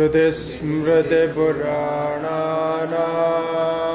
श्रुतिस्मृतिपुराणानामालयम्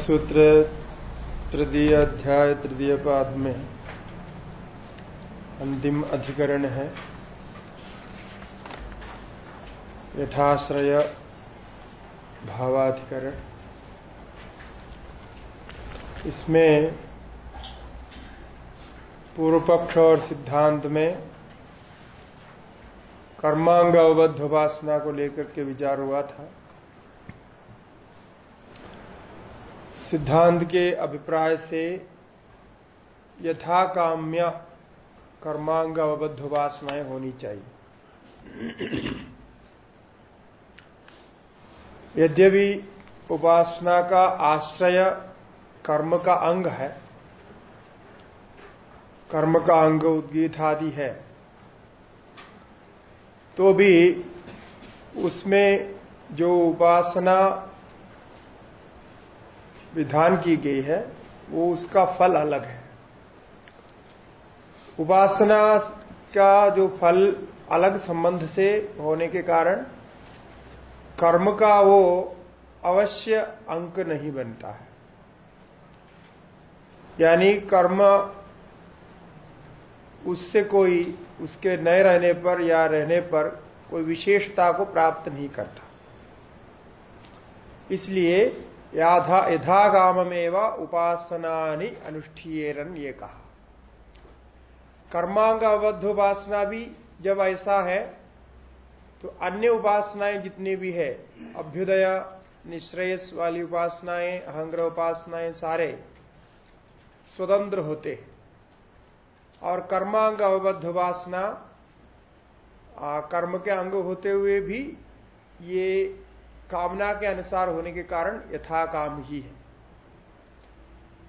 ब्रह्मसूत्र तृतीय अध्याय, तृतीय पाद में अंतिम अधिकरण है। यथाश्रय भावाधिकरण। इसमें पूर्व पक्ष और सिद्धांत में कर्मांग अवबद्ध उपासना को लेकर के विचार हुआ था। सिद्धांत के अभिप्राय से यथाकाम्य कर्मांग अवबद्ध उपासनाएँ होनी चाहिए। यद्यपि उपासना का आश्रय कर्म का अंग है, कर्म का अंग उद्गीत आदि है तो भी उसमें जो उपासना विधान की गई है, वो उसका फल अलग है। उपासना का जो फल अलग संबंध से होने के कारण कर्म का वो अवश्य अंक नहीं बनता है। यानी कर्म उससे कोई, उसके न रहने पर या रहने पर कोई विशेषता को प्राप्त नहीं करता। इसलिए याधा यथागामेव उपासनानि अनुष्ठीयरन ये कहा। कर्मांग अवध उपासना भी जब ऐसा है तो अन्य उपासनाएँ जितनी भी है, अभ्युदय, निश्रेयस वाली उपासनाएँ, अहंग्रह उपासनाएँ सारे स्वतंत्र होते हैं। और कर्मांग अवबद्ध उपासना कर्म के अंग होते हुए भी ये कामना के अनुसार होने के कारण यथा काम ही है।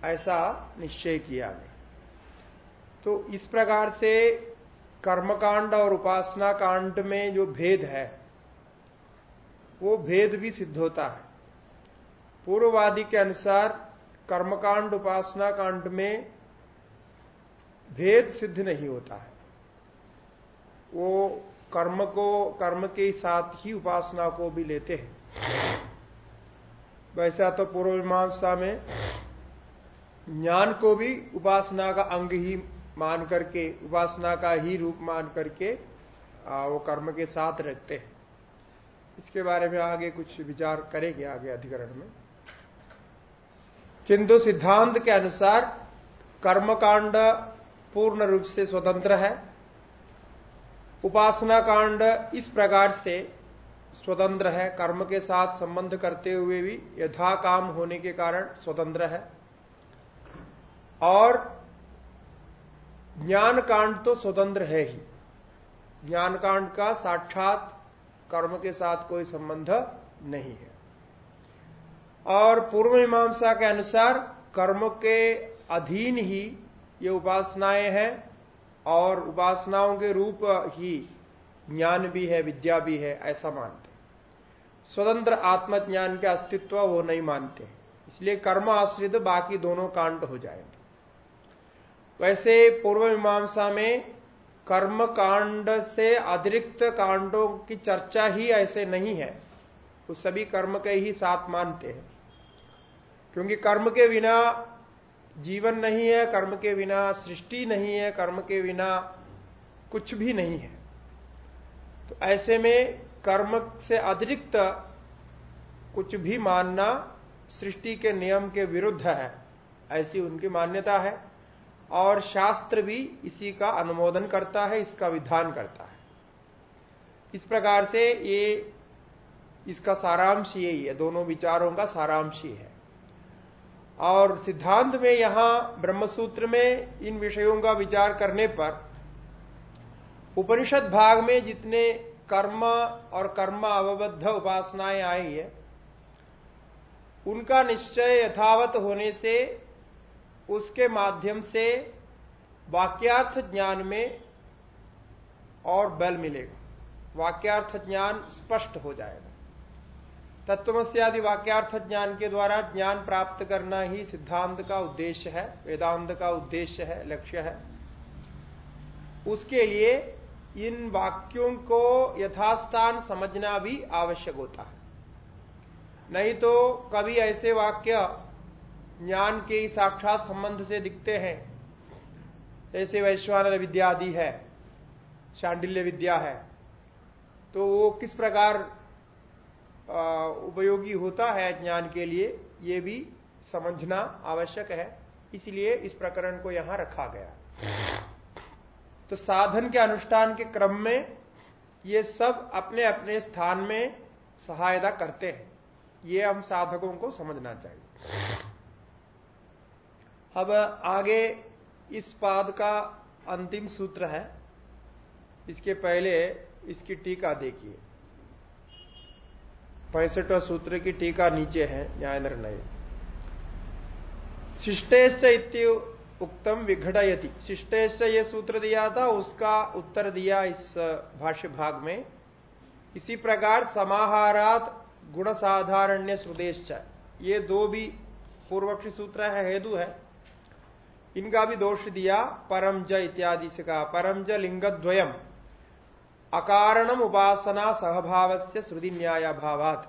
ऐसा निश्चय किया गया। तो इस प्रकार से कर्मकांड और उपासना कांड में जो भेद है, वो भेद भी सिद्ध होता है। पूर्ववादी के अनुसार कर्मकांड, उपासना कांड में भेद सिद्ध नहीं होता है। वो कर्म को, कर्म के साथ ही उपासना को भी लेते हैं। वैसा तो पूर्व मीमांसा में ज्ञान को भी उपासना का अंग ही मान करके, उपासना का ही रूप मान करके वो कर्म के साथ रखते हैं। इसके बारे में आगे कुछ विचार करेंगे आगे अधिकरण में। किंतु सिद्धांत के अनुसार कर्मकांड पूर्ण रूप से स्वतंत्र है। उपासना कांड इस प्रकार से स्वतंत्र है, कर्म के साथ संबंध करते हुए भी यथा काम होने के कारण स्वतंत्र है। और ज्ञान कांड तो स्वतंत्र है ही। ज्ञान कांड का साक्षात कर्म के साथ कोई संबंध नहीं है। और पूर्व मीमांसा के अनुसार कर्म के अधीन ही ये उपासनाएँ हैं और उपासनाओं के रूप ही ज्ञान भी है, विद्या भी है, ऐसा मानते स्वतंत्र आत्मज्ञान के अस्तित्व वो नहीं मानते। इसलिए कर्म आश्रित बाकी दोनों कांड हो जाएँगे। वैसे पूर्व मीमांसा में कर्म कांड से अतिरिक्त कांडों की चर्चा ही ऐसे नहीं है। वो सभी कर्म के ही साथ मानते हैं। क्योंकि कर्म के बिना जीवन नहीं है, कर्म के बिना सृष्टि नहीं है, कर्म के बिना कुछ भी नहीं है। तो ऐसे में कर्म से अतिरिक्त कुछ भी मानना सृष्टि के नियम के विरुद्ध है, ऐसी उनकी मान्यता है। और शास्त्र भी इसी का अनुमोदन करता है, इसका विधान करता है। इस प्रकार से ये, इसका सारांश यही है, दोनों विचारों का सारांश ही है। और सिद्धांत में यहाँ, ब्रह्मसूत्र में इन विषयों का विचार करने पर, उपनिषद भाग में जितने कर्म और कर्म अवबद्ध उपासनाएँ आई है। उनका निश्चय यथावत होने से, उसके माध्यम से वाक्यार्थ ज्ञान में और बल मिलेगा। वाक्यार्थ ज्ञान स्पष्ट हो जाएगा। तत्वमस्यादि वाक्यार्थ ज्ञान के द्वारा ज्ञान प्राप्त करना ही सिद्धांत का उद्देश्य है, वेदांत का उद्देश्य है, लक्ष्य है। उसके लिए इन वाक्यों को यथास्थान समझना भी आवश्यक होता है। नहीं तो कभी ऐसे वाक्य ज्ञान के साक्षात संबंध से दिखते हैं। जैसे वैश्वानर विद्या आदि है, शांडिल्य विद्या है तो वो किस प्रकार उपयोगी होता है ज्ञान के लिए, ये भी समझना आवश्यक है। इसलिए इस प्रकरण को यहाँ रखा गया। तो साधन के अनुष्ठान के क्रम में ये सब अपने अपने स्थान में सहायता करते हैं। ये हम साधकों को समझना चाहिए। अब आगे इस पाद का अंतिम सूत्र है। इसके पहले इसकी टीका देखिए। पैंसठ सूत्र की टीका नीचे है न्याय निर्णय शिष्टेश्च उत्तम विघटयति। शिष्टेश्च ये सूत्र दिया था, उसका उत्तर दिया इस भाष्य भाग में। इसी प्रकार समाहारात गुण साधारण्य श्रुदेश्च ये दो भी पूर्वक्षी सूत्र है, हेतु है। इनका भी दोष दिया परम ज इत्यादि से कहा। परम ज लिंगद्वयम। अकारणम उपासना सहभाव से श्रुति न्याय भावात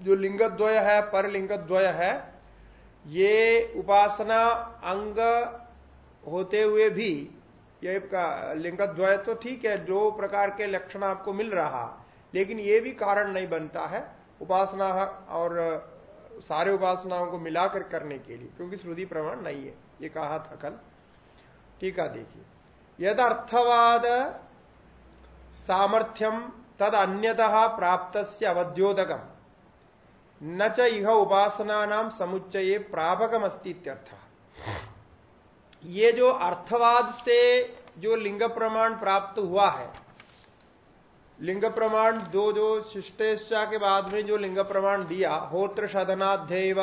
जो लिंगद्वय है, परलिंगद्वय है ये उपासना अंग होते हुए भी, ये लिंगद्वय तो ठीक है, दो प्रकार के लक्षण आपको मिल रहा, लेकिन ये भी कारण नहीं बनता है उपासना और सारे उपासनाओं को मिलाकर करने के लिए, क्योंकि श्रुति प्रमाण नहीं है, ये कहा था कल। ठीक है देखिए। यद अर्थवाद सामर्थ्यम तद अन्यतः प्राप्त से अवध्योदकम। न च इह उपासना नाम समुच्चय प्रापकम अस्तित्यर्थ ये जो अर्थवाद से जो लिंग प्रमाण प्राप्त हुआ है, लिंग प्रमाण दो जो शिष्टेशा के बाद में जो लिंग प्रमाण दिया, होत्र शधनाध्यय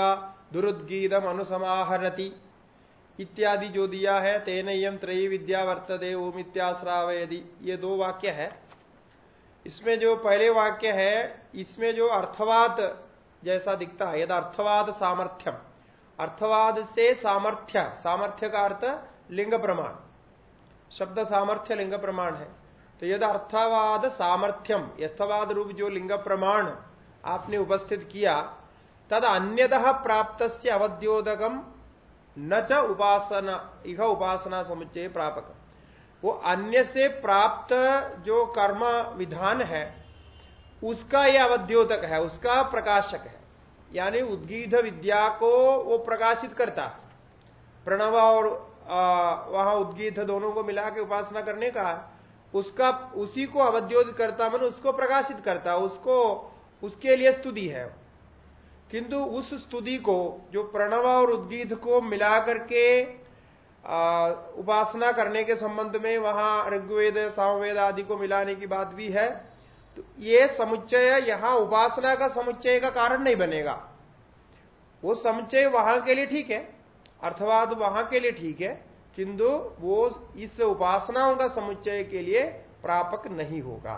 दुरुद्गीतम अनुसमाहरती इत्यादि जो दिया है, तेन यम त्रयी विद्या वर्तदे ओम इत्याश्रावयदि ये दो वाक्य है। इसमें जो पहले वाक्य है, इसमें जो अर्थवाद जैसा दिखता है, यद अर्थवाद सामर्थ्यम। अर्थवाद से सामर्थ्य सामर्थ्य का अर्थ लिंग प्रमाण। शब्द सामर्थ्य, लिंग प्रमाण है। तो यद अर्थवाद सामर्थ्यम, यथवाद रूप जो लिंग प्रमाण आपने उपस्थित किया, तद अन्यतः प्राप्त से अवध्योदकम न च उपासना, इह उपासना समुच्चय प्रापक वो अन्य से प्राप्त जो कर्म विधान है उसका यह अवध्योतक है, उसका प्रकाशक है। यानी उद्गीत विद्या को वो प्रकाशित करता है। प्रणव और वहाँ उद्गीत दोनों को मिला के उपासना करने का, उसका, उसी को अवध्योत करता मन उसको प्रकाशित करता, उसको, उसके लिए स्तुति है। किंतु उस स्तुति को, जो प्रणव और उद्गीत को मिलाकर के उपासना करने के संबंध में वहाँ ऋग्वेद, सामवेद आदि को मिलाने की बात भी है। तो ये समुच्चय, यहाँ उपासना का समुच्चय का कारण नहीं बनेगा। वो समुच्चय वहाँ के लिए ठीक है, अर्थवाद वहाँ के लिए ठीक है, किंतु वो इस उपासनाओं का समुच्चय के लिए प्रापक नहीं होगा।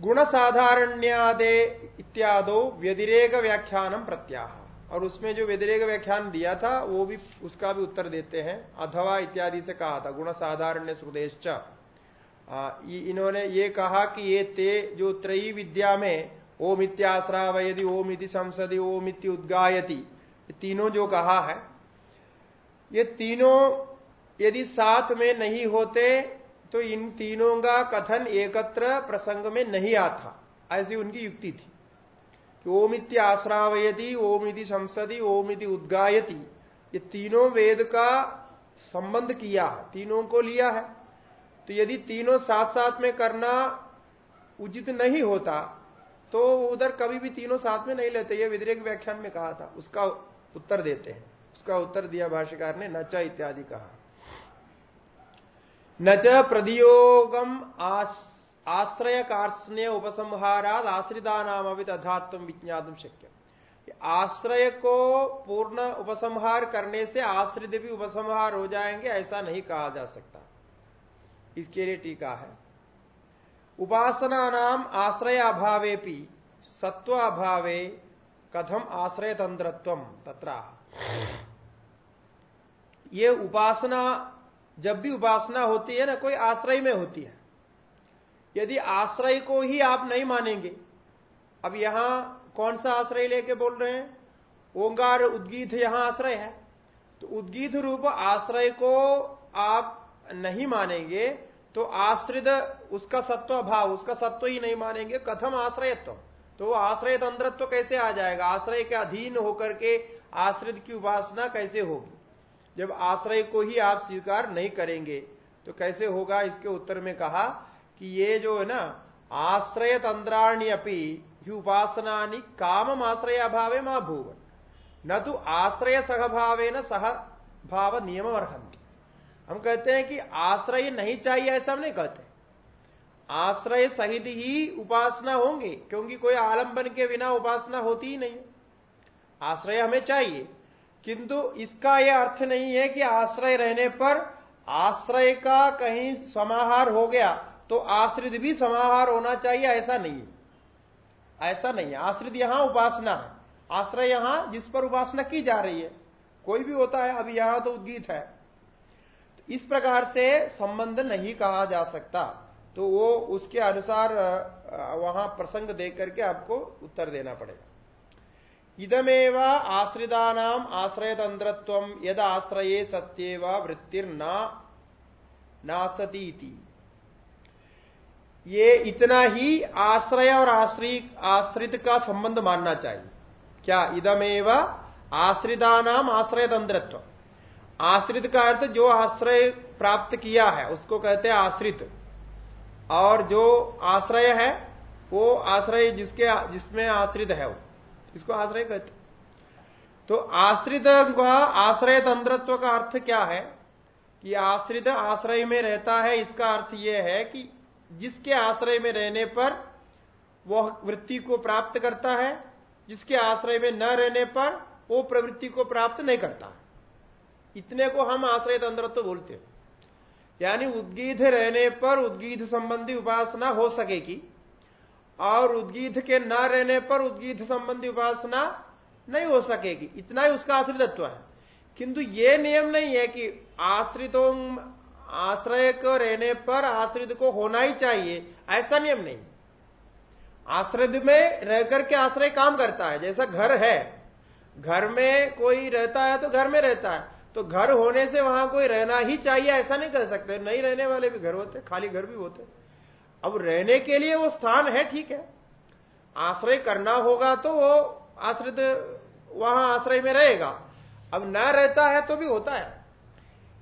गुण साधारण्यादे इत्यादो व्यतिरेक व्याख्यानम प्रत्याह। और उसमें जो व्यतिरेक व्याख्यान दिया था, वो भी, उसका भी उत्तर देते हैं। अथवा इत्यादि से कहा था, गुण साधारण्य सुदेश इन्होंने ये कहा कि ये ते, जो त्रयी विद्या में, ओम इत्याश्राव यदि ओम इति संसदी, ओम इति उद्गायती तीनों जो कहा है, ये तीनों यदि साथ में नहीं होते तो इन तीनों का कथन एकत्र प्रसंग में नहीं आता। ऐसी उनकी युक्ति थी कि ओम ओमित्य आश्रावयति ओमिति संसदी ओमिति उद्गायती, ये तीनों वेद का संबंध किया है, तीनों को लिया है। तो यदि तीनों साथ साथ में करना उचित नहीं होता तो उधर कभी भी तीनों साथ में नहीं लेते। ये विद्रेक व्याख्यान में कहा था। उसका उत्तर देते हैं। उसका उत्तर दिया भाष्यकार ने, नचा इत्यादि कहा। न च प्रदियोगम आश्रय कार्य उपसंहाराद आश्रिता नाम अभी तथात्म विज्ञातम शक्य आश्रय को पूर्ण उपसंहार करने से आश्रित भी उपसंहार हो जाएँगे, ऐसा नहीं कहा जा सकता। इसके लिए टीका है। उपासना नाम आश्रय अभावे भी सत्व अभावे कथम आश्रय तंत्रत्व तथा ये उपासना, जब भी उपासना होती है ना, कोई आश्रय में होती है। यदि आश्रय को ही आप नहीं मानेंगे, अब यहाँ कौन सा आश्रय लेके बोल रहे हैं? ओंकार उद्गीत यहाँ आश्रय है। तो उद्गीत रूप आश्रय को आप नहीं मानेंगे तो आश्रित उसका सत्व अभाव, उसका सत्व ही नहीं मानेंगे, कथम आश्रयत्व। तो आश्रय तंत्रत्व कैसे आ जाएगा? आश्रय के अधीन होकर के आश्रित की उपासना कैसे होगी? जब आश्रय को ही आप स्वीकार नहीं करेंगे तो कैसे होगा? इसके उत्तर में कहा कि ये जो है ना, आश्रय तंत्राणी अपनी उपासना काम आश्रय अभावे माँ भूवन। न तो आश्रय सहभावे न सह भाव नियम अर्हंती हम कहते हैं कि आश्रय नहीं चाहिए ऐसा हम नहीं कहते। आश्रय सहित ही उपासना होंगे, क्योंकि कोई आलंबन के बिना उपासना होती ही नहीं आश्रय हमें चाहिए, किंतु इसका यह अर्थ नहीं है कि आश्रय रहने पर आश्रय का कहीं समाहार हो गया तो आश्रित भी समाहार होना चाहिए, ऐसा नहीं ऐसा नहीं आश्रित यहाँ उपासना है। आश्रय यहाँ जिस पर उपासना की जा रही है। कोई भी होता है अभी यहाँ तो उद्गीत है। इस प्रकार से संबंध नहीं कहा जा सकता। तो वो उसके अनुसार वहाँ प्रसंग देख करके आपको उत्तर देना पड़ेगा। इदमेव आश्रिता नाम आश्रय तंत्रत्व यद आश्रये सत्यव वृत्तिर्ना, नासती ये इतना ही आश्रय और आश्रित आश्रित का संबंध मानना चाहिए। क्या? इदमेव आश्रितानाम आश्रय तंत्रत्व आश्रित का अर्थ जो आश्रय प्राप्त किया है, उसको कहते हैं आश्रित। और जो आश्रय है, वो आश्रय जिसके, जिसमें आश्रित है वो। इसको आश्रय कहते तो आश्रित का, आश्रय तंत्रत्व का अर्थ क्या है? कि आश्रित आश्रय में रहता है, इसका अर्थ यह है कि जिसके आश्रय में रहने पर वह वृत्ति को प्राप्त करता है, जिसके आश्रय में न रहने पर वो प्रवृत्ति को प्राप्त नहीं करता। है इतने को हम आश्रय तंत्रत्व बोलते हैं। यानी उद्गीत रहने पर उद्गीत संबंधी उपासना हो सकेगी और उद्गीत के न रहने पर उद्गीत संबंधी उपासना नहीं हो सकेगी। इतना ही उसका आश्रितत्व है। किंतु ये नियम नहीं है कि आश्रितों, आश्रय को रहने पर आश्रित को होना ही चाहिए। ऐसा नियम नहीं। आश्रित में रह करके आश्रय काम करता है। जैसा घर है, घर में कोई रहता है तो घर में रहता है। तो घर होने से वहाँ कोई रहना ही चाहिए, ऐसा नहीं कर सकते। नहीं रहने वाले भी घर होते, खाली घर भी होते। अब रहने के लिए वो स्थान है, ठीक है। आश्रय करना होगा तो वो आश्रित वहाँ आश्रय में रहेगा। अब न रहता है तो भी होता है।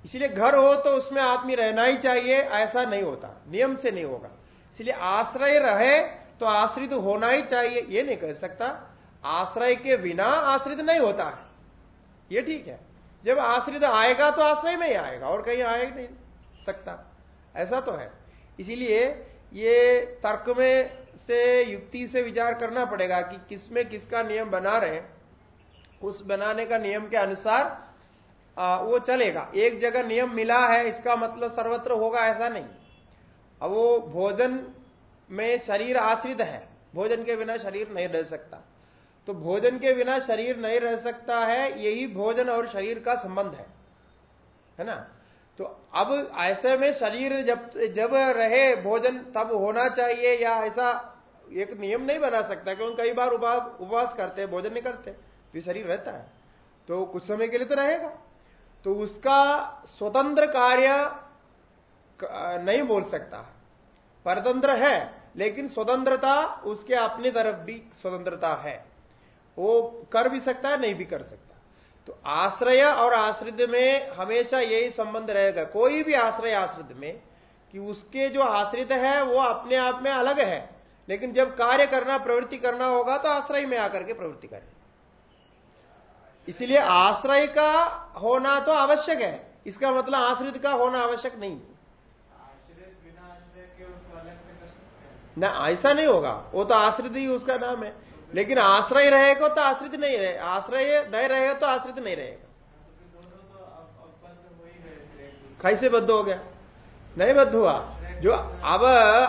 इसलिए घर हो तो उसमें आदमी रहना ही चाहिए, ऐसा नहीं होता। नियम से नहीं होगा। इसलिए आश्रय रहे तो आश्रित होना ही चाहिए, ये नहीं कह सकता। आश्रय के बिना आश्रित नहीं होता है। ये ठीक है। जब आश्रित आएगा तो आश्रय में ही आएगा और कहीं आए नहीं सकता। ऐसा तो है। इसीलिए ये तर्क में से युक्ति से विचार करना पड़ेगा कि किसमें किसका नियम बना रहे उस बनाने का नियम के अनुसार आ, वो चलेगा। एक जगह नियम मिला है इसका मतलब सर्वत्र होगा ऐसा नहीं। अब वो भोजन में शरीर आश्रित है। भोजन के बिना शरीर नहीं रह सकता। तो भोजन के बिना शरीर नहीं रह सकता है, यही भोजन और शरीर का संबंध है। है ना? तो अब ऐसे में शरीर जब जब रहे भोजन, तब होना चाहिए या ऐसा एक नियम नहीं बना सकता क्योंकि कई बार उपवास करते, भोजन नहीं करते तो शरीर रहता है। तो कुछ समय के लिए तो रहेगा। तो उसका स्वतंत्र कार्य नहीं बोल सकता। परतंत्र है, लेकिन स्वतंत्रता उसके अपनी तरफ़ भी स्वतंत्रता है। वो कर भी सकता है नहीं भी कर सकता। तो आश्रय और आश्रित में हमेशा यही संबंध रहेगा। कोई भी आश्रय आश्रित में कि उसके जो आश्रित है वो अपने आप में अलग है। लेकिन जब कार्य करना प्रवृत्ति करना होगा तो आश्रय में आकर के प्रवृत्ति करें। इसलिए आश्रय का होना तो आवश्यक है। इसका मतलब आश्रित का होना आवश्यक नहीं है। ना ऐसा नहीं होगा। वो तो आश्रित ही उसका नाम है। लेकिन आश्रय रहेगा तो आश्रित नहीं रहे, आश्रय नहीं रहेगा तो आश्रित नहीं रहेगा। कैसे बद्ध हो गया? नहीं बद्ध हुआ। जो अब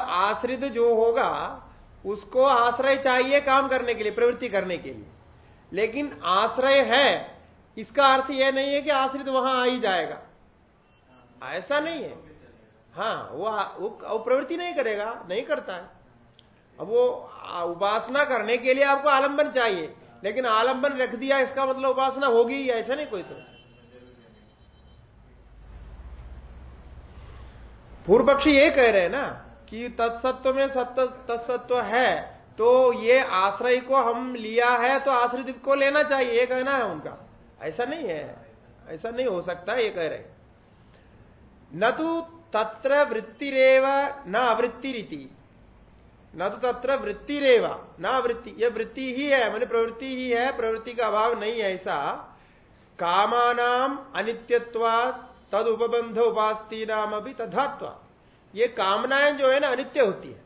आश्रित जो होगा, उसको आश्रय चाहिए काम करने के लिए, प्रवृत्ति करने के लिए। लेकिन आश्रय है, इसका अर्थ यह नहीं है कि आश्रित वहाँ आ ही जाएगा। ऐसा नहीं है। हाँ वो वो प्रवृत्ति नहीं करेगा, नहीं करता है। अब वो उपासना करने के लिए आपको आलंबन चाहिए। लेकिन आलंबन रख दिया, इसका मतलब उपासना होगी ऐसा नहीं कोई तो पूर्व पक्षी ये कह रहे हैं ना, कि तत्सत्व में सत्य तत्सत्व है तो ये आश्रय को हम लिया है तो आश्रित को लेना चाहिए, ये कहना है उनका। ऐसा नहीं है, ऐसा नहीं हो सकता, ये कह रहे न तो तत्र वृत्तिरेव, न अवृत्ति रीति न तो तत्र वृत्ति रेवा न वृत्ति यह वृत्ति ही है, मैंने प्रवृत्ति ही है, प्रवृत्ति का अभाव नहीं है ऐसा। कामानाम अनित्यत्वा तद उपबंध उपास्ती नाम अभी तथात्वा ये कामनाएँ जो है ना, अनित्य होती है।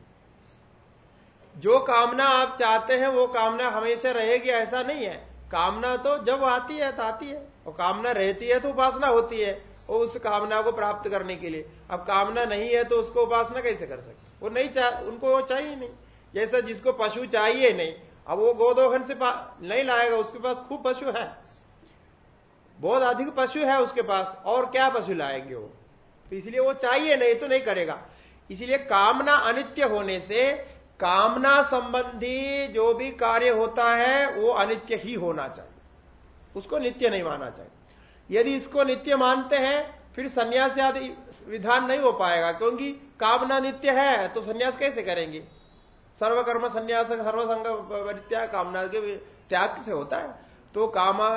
जो कामना आप चाहते हैं, वो कामना हमेशा रहेगी, ऐसा नहीं है। कामना तो जब आती है तो आती है। और कामना रहती है तो उपासना होती है और उस कामना को प्राप्त करने के लिए। अब कामना नहीं है तो उसको उपासना कैसे कर सकते? वो नहीं चाह उनको चाहिए नहीं। जैसा जिसको पशु चाहिए नहीं। अब वो गोदोहन से नहीं लाएगा, उसके पास खूब पशु है। बहुत अधिक पशु है उसके पास, और क्या पशु लाएँगे वो? तो इसलिए वो चाहिए नहीं तो नहीं करेगा। इसलिए कामना अनित्य होने से, कामना संबंधी जो भी कार्य होता है, वो अनित्य ही होना चाहिए। उसको नित्य नहीं माना चाहिए। यदि इसको नित्य मानते हैं, फिर संन्यास आदि विधान नहीं हो पाएगा, क्योंकि कामना नित्य है तो संन्यास कैसे करेंगे? सर्वकर्म संन्यास, सर्वसंग परित्याग कामना के त्याग से होता है? तो कामा,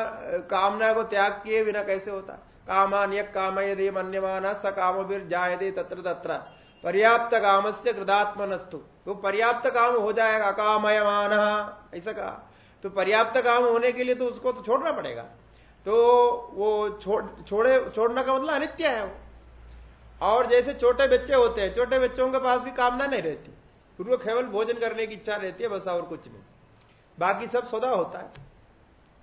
कामना को त्याग किए बिना कैसे होता कामान यक काम यदि मन्यमान स काम जायदे तत्र तत्र। पर्याप्त काम से कृदात्मनस्तु। तो पर्याप्त काम हो जाएगा कामयमान ऐसा कहा। तो पर्याप्त काम होने के लिए तो उसको तो छोड़ना पड़ेगा। तो वो छोड़, छोड़े, छोड़ना का मतलब अनित्य है वो। और जैसे छोटे बच्चे होते हैं छोटे बच्चों के पास भी कामना नहीं रहती। उनको केवल भोजन करने की इच्छा रहती है बस और कुछ नहीं। बाकी सब सौदा होता है।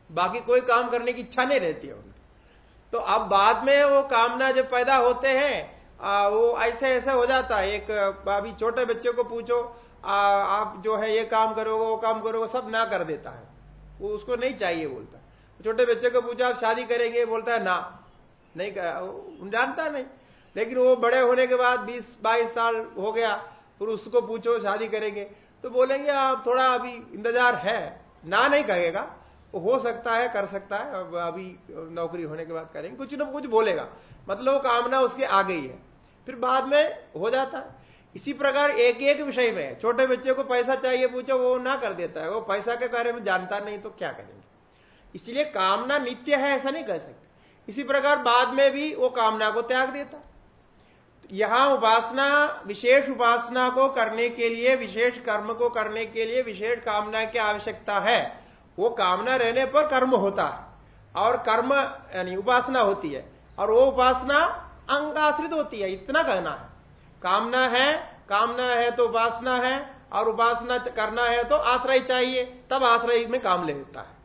बाकी कोई काम करने की इच्छा नहीं रहती है उनकी। तो अब बाद में वो कामना जब पैदा होते हैं आ, वो ऐसे ऐसे हो जाता है। एक अभी छोटे बच्चे को पूछो आ, आप जो है ये काम करोगे वो काम करोगे सब ना कर देता है। वो उसको नहीं चाहिए बोलता। छोटे बच्चे को पूछो आप शादी करेंगे? बोलता है ना। नहीं जानता नहीं। लेकिन वो बड़े होने के बाद 20-22 साल हो गया, फिर उसको पूछो, शादी करेंगे। तो बोलेंगे, आप थोड़ा अभी इंतज़ार है। ना नहीं कहेगा, वो हो सकता है, कर सकता है अभी नौकरी होने के बाद करेंगे। कुछ ना कुछ बोलेगा। मतलब वो कामना उसके आ गई है। फिर बाद में हो जाता है। इसी प्रकार एक एक विषय में, छोटे बच्चे को पैसा चाहिए, पूछो, वो ना कर देता है। वो पैसा के बारे में जानता नहीं तो क्या करेंगे? इसलिए कामना नित्य है, ऐसा नहीं कह सकते। इसी प्रकार बाद में भी वो कामना को त्याग देता यहाँ उपासना, विशेष उपासना को करने के लिए, विशेष कर्म को करने के लिए, विशेष कामना की आवश्यकता है। वो कामना रहने पर कर्म होता है और कर्म, यानी उपासना होती है। और वो उपासना अंगाश्रित होती है, इतना कहना है। कामना है कामना है तो उपासना है, और उपासना करना है तो आश्रय चाहिए, तब आश्रय में काम ले लेता है।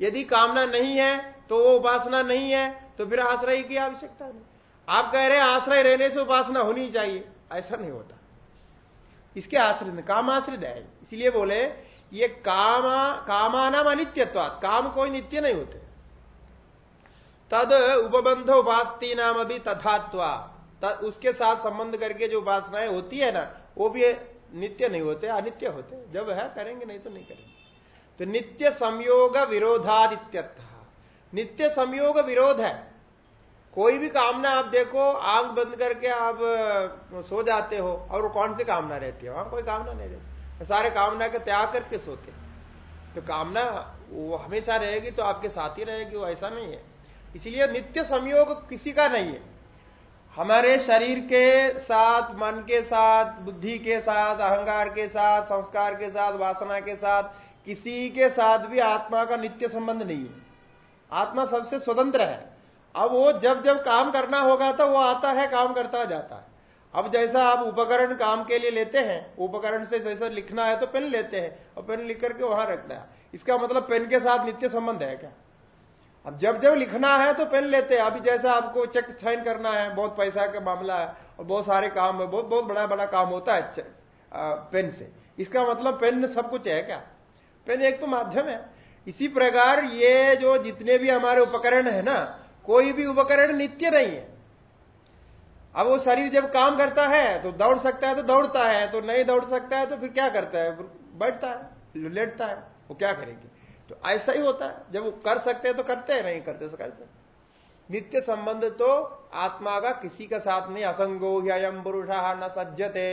यदि कामना नहीं है तो वो उपासना नहीं है तो फिर आश्रय की आवश्यकता नहीं। आप कह रहे हैं आश्रय रहने से उपासना होनी चाहिए। ऐसा नहीं होता। इसके आश्रित काम आश्रित है। इसलिए बोले, ये काम, कामानाम अनित्यत्वात। काम कोई नित्य नहीं होते। तद उपबंध उपास्ती नाम अभी तथात्वा उसके साथ संबंध करके जो उपासनाएँ होती है ना, वो भी नित्य नहीं होते, अनित्य होते। जब है, करेंगे, नहीं तो नहीं करेंगे। तो नित्य संयोग विरोधादित्यर्थ। नित्य संयोग विरोध है। कोई भी कामना आप देखो, आँख बंद करके आप सो जाते हो, और कौन सी कामना रहती है? वहाँ कोई कामना नहीं रहती। सारे कामना के त्याग करके सोते तो कामना वो हमेशा रहेगी तो आपके साथ ही रहेगी, वो ऐसा नहीं है। इसलिए नित्य संयोग किसी का नहीं है। हमारे शरीर के साथ, मन के साथ, बुद्धि के साथ, अहंकार के साथ, संस्कार के साथ, वासना के साथ, किसी के साथ भी आत्मा का नित्य संबंध नहीं है। आत्मा सबसे स्वतंत्र है। अब वो जब जब काम करना होगा तो वो आता है, काम करता जाता है। अब जैसा आप उपकरण काम के लिए लेते हैं, उपकरण से जैसा लिखना है तो पेन लेते हैं और पेन लिख करके वहाँ रखना है। इसका मतलब पेन के साथ नित्य संबंध है क्या? अब जब जब लिखना है तो पेन लेते हैं। अभी जैसा आपको चेक साइन करना है, बहुत पैसा का मामला है और बहुत सारे काम है, बहुत बहुत बड़ा बड़ा काम होता है पेन से। इसका मतलब पेन सब कुछ है क्या? पेन एक तो माध्यम है। इसी प्रकार ये जो जितने भी हमारे उपकरण है ना कोई भी उपकरण नित्य नहीं है। अब वो शरीर जब काम करता है तो दौड़ सकता है तो दौड़ता है तो नहीं दौड़ सकता है तो फिर क्या करता है? बैठता है, लेटता है, वो क्या करेंगे? तो ऐसा ही होता है। जब वो कर सकते हैं तो करते हैं, नहीं करते तो कर सकते नित्य संबंध तो आत्मा का किसी का साथ नहीं। असंगो ह्यम पुरुष न सज्जते।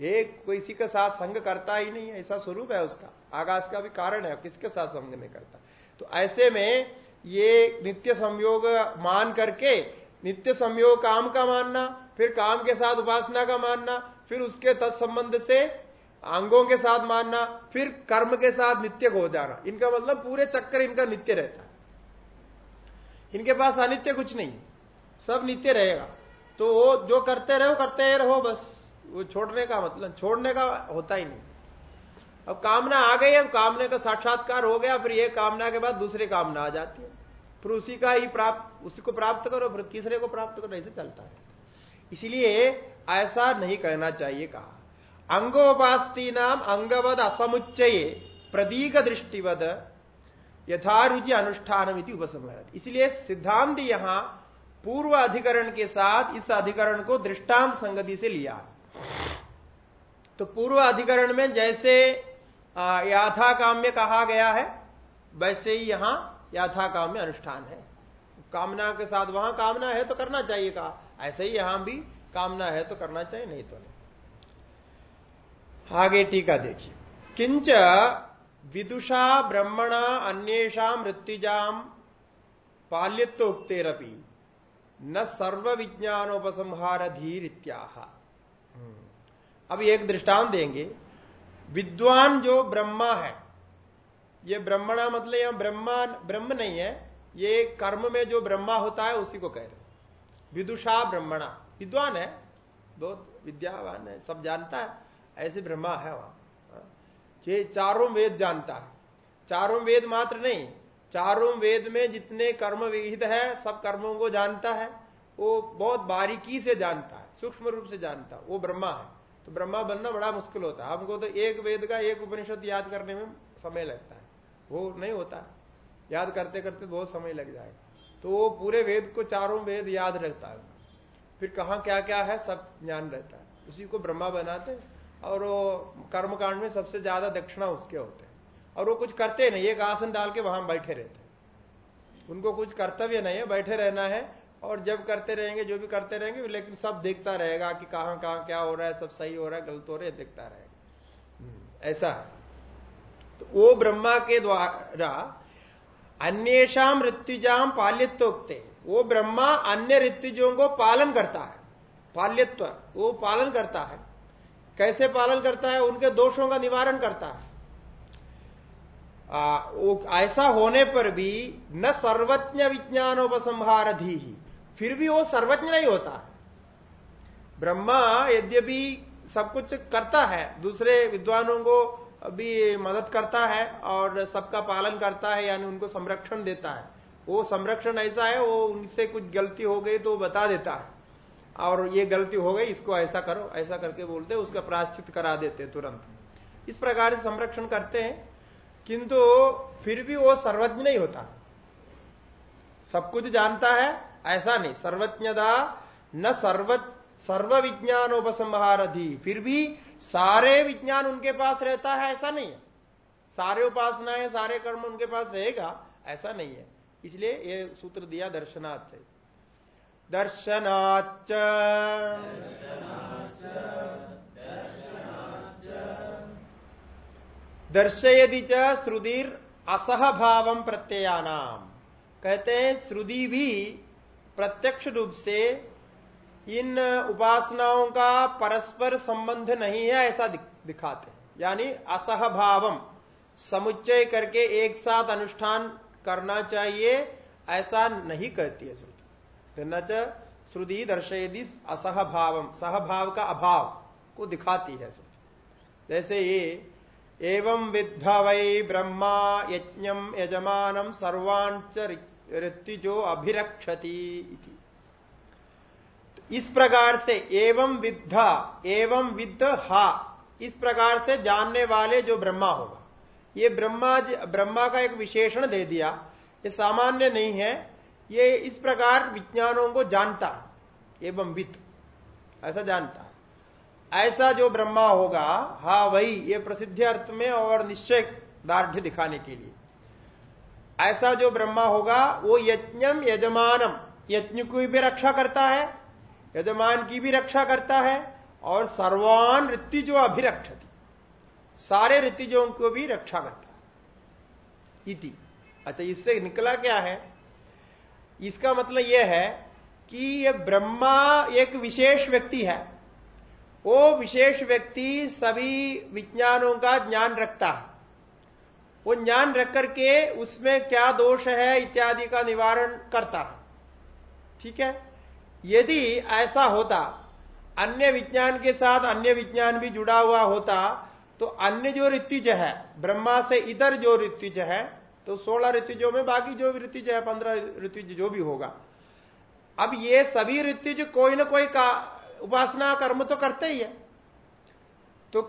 एक किसी के साथ संग करता ही नहीं ऐसा स्वरूप है उसका। आकाश का भी कारण है, किसके साथ संग नहीं करता? तो ऐसे में ये नित्य संयोग मान करके, नित्य संयोग काम का मानना, फिर काम के साथ उपासना का मानना, फिर उसके तत्संबंध से अंगों के साथ मानना, फिर कर्म के साथ नित्य को हो जाना। इनका मतलब पूरे चक्कर इनका नित्य रहता है। इनके पास अनित्य कुछ नहीं सब नित्य रहेगा। तो वो जो करते रहो करते रहो बस। वो छोड़ने का मतलब छोड़ने का होता ही नहीं। अब कामना आ गई अब कामने का साक्षात्कार हो गया, फिर ये कामना के बाद दूसरी कामना आ जाती है। फिर उसी का ही प्राप्त, उसी को प्राप्त करो, फिर तीसरे को प्राप्त करो, ऐसे चलता है। इसलिए ऐसा नहीं कहना चाहिए कहा। अंगोपास्ती नाम अंगवद असमुच्चय प्रदीक दृष्टिवद यथारुचि अनुष्ठान उपसंहरत। इसलिए सिद्धांत यहाँ पूर्व अधिकरण के साथ इस अधिकरण को दृष्टांत संगति से लिया। तो पूर्व अधिकरण में जैसे याथा काम्य कहा गया है। वैसे ही यहाँ याथा काम्य अनुष्ठान है। कामना के साथ वहाँ कामना है तो करना चाहिए कहा। ऐसे ही यहाँ भी कामना है तो करना चाहिए, नहीं तो नहीं। आगे टीका देखिए। किंच विदुषा ब्रह्मणा अन्येषा मृत्युजाम पाल्यत्वोक्तेरपी न सर्व विज्ञानोपसंहार धीर इत्याह अब एक दृष्टांत देंगे। विद्वान जो ब्रह्मा है, ये ब्रह्मणा मतलब यहाँ ब्रह्मा, ब्रह्म नहीं है, ये कर्म में जो ब्रह्मा होता है, उसी को कह रहे विदुषा ब्रह्मणा। विद्वान है, बहुत विद्यावान है, सब जानता है, ऐसे ब्रह्मा है वहाँ। ये चारों वेद जानता है। चारों वेद मात्र नहीं, चारों वेद में जितने कर्म विहित है, सब कर्मों को जानता है, वो बहुत बारीकी से जानता है, सूक्ष्म रूप से जानता है, वो ब्रह्मा है। तो ब्रह्मा बनना बड़ा मुश्किल होता है। हमको तो एक वेद का एक उपनिषद याद करने में समय लगता है। वो नहीं होता। याद करते करते बहुत समय लग जाएगा तो वो पूरे वेद को चारों वेद याद रहता है। फिर कहा क्या क्या है सब ज्ञान रहता है। उसी को ब्रह्मा बनाते और वो कर्मकांड में सबसे ज़्यादा दक्षिणा उसके होते हैं। और वो कुछ करते नहीं। एक आसन डाल के वहाँ बैठे रहते हैं। उनको कुछ कर्तव्य नहीं है। बैठे रहना है। और जब करते रहेंगे जो भी करते रहेंगे लेकिन सब देखता रहेगा कि कहाँ कहाँ क्या हो रहा है सब सही हो रहा है गलत हो रहा है देखता रहेगा। हम्म, ऐसा है। तो वो ब्रह्मा के द्वारा अन्येषा मृत्युजाम पाल्यत्वोक्ते। वो ब्रह्मा अन्य ऋत्विजों को पालन करता है। पाल्यत्व वो पालन करता है। कैसे पालन करता है? उनके दोषों का निवारण करता है। आ, वो ऐसा होने पर भी न सर्वज्ञ विज्ञानोपसंहार धी ही फिर भी वो सर्वज्ञ नहीं होता। ब्रह्मा यद्यपि सब कुछ करता है, दूसरे विद्वानों को भी मदद करता है और सबका पालन करता है, यानी उनको संरक्षण देता है। वो संरक्षण ऐसा है, वो उनसे कुछ गलती हो गई तो बता देता है। और ये गलती हो गई, इसको ऐसा करो, ऐसा करके बोलते उसका प्राश्चित करा देते तुरंत। इस प्रकार से संरक्षण करते हैं, किंतु फिर भी वो सर्वज्ञ नहीं होता। सब कुछ जानता है ऐसा नहीं, सर्वज्ञता न सर्व सर्व विज्ञान उपसंहारधि फिर भी सारे विज्ञान उनके पास रहता है, ऐसा नहीं है। सारे उपासना है, सारे कर्म उनके पास रहेगा, ऐसा नहीं है। इसलिए ये सूत्र दिया दर्शनाच दर्शनाच दर्शयदि च श्रुदिर असहभाव प्रत्ययानाम। कहते हैं, श्रुति भी प्रत्यक्ष रूप से इन उपासनाओं का परस्पर संबंध नहीं है, ऐसा दिखाते यानी असहभावम, समुच्चय करके एक साथ अनुष्ठान करना चाहिए, ऐसा नहीं कहती है श्रुति। तो न श्रुति दर्शयदी असहभाव सहभाव का अभाव को दिखाती है श्रुति। जैसे ये, एवं विद्ध वै ब्रह्मा यज्ञम यजमानम सर्वांच ऋत्विजो अभिरक्षति इस प्रकार से एवं विद्धा, एवं विद्ध हा, इस प्रकार से जानने वाले जो ब्रह्मा होगा। ये ब्रह्मा ब्रह्मा का एक विशेषण दे दिया, ये सामान्य नहीं है, ये इस प्रकार विज्ञानों को जानता है, एवं वित्त ऐसा जानता है। ऐसा जो ब्रह्मा होगा, हा वही, ये प्रसिद्ध अर्थ में और निश्चय दार्ढ्य दिखाने के लिए। ऐसा जो ब्रह्मा होगा, वो यज्ञम यजमानम। यज्ञ की भी रक्षा करता है, यजमान की भी रक्षा करता है, और सर्वान ऋत्ति जो अभिरक्षति, सारे ऋतिजों को भी रक्षा करता है। इति। अच्छा इससे निकला क्या है? इसका मतलब यह है कि यह ब्रह्मा एक विशेष व्यक्ति है। वो विशेष व्यक्ति सभी विज्ञानों का ज्ञान रखता है। वो ज्ञान रख करके उसमें क्या दोष है इत्यादि का निवारण करता है। ठीक है? यदि ऐसा होता, अन्य विज्ञान के साथ अन्य विज्ञान भी जुड़ा हुआ होता तो अन्य जो ऋतिज है, ब्रह्मा से इधर जो ऋतिज है तो सोलह ऋतिजों में बाकी जो भी ऋतिज है, पंद्रह ऋतिज जो भी होगा। अब ये सभी ऋतिज कोई ना कोई का उपासना कर्म तो करते ही है। तो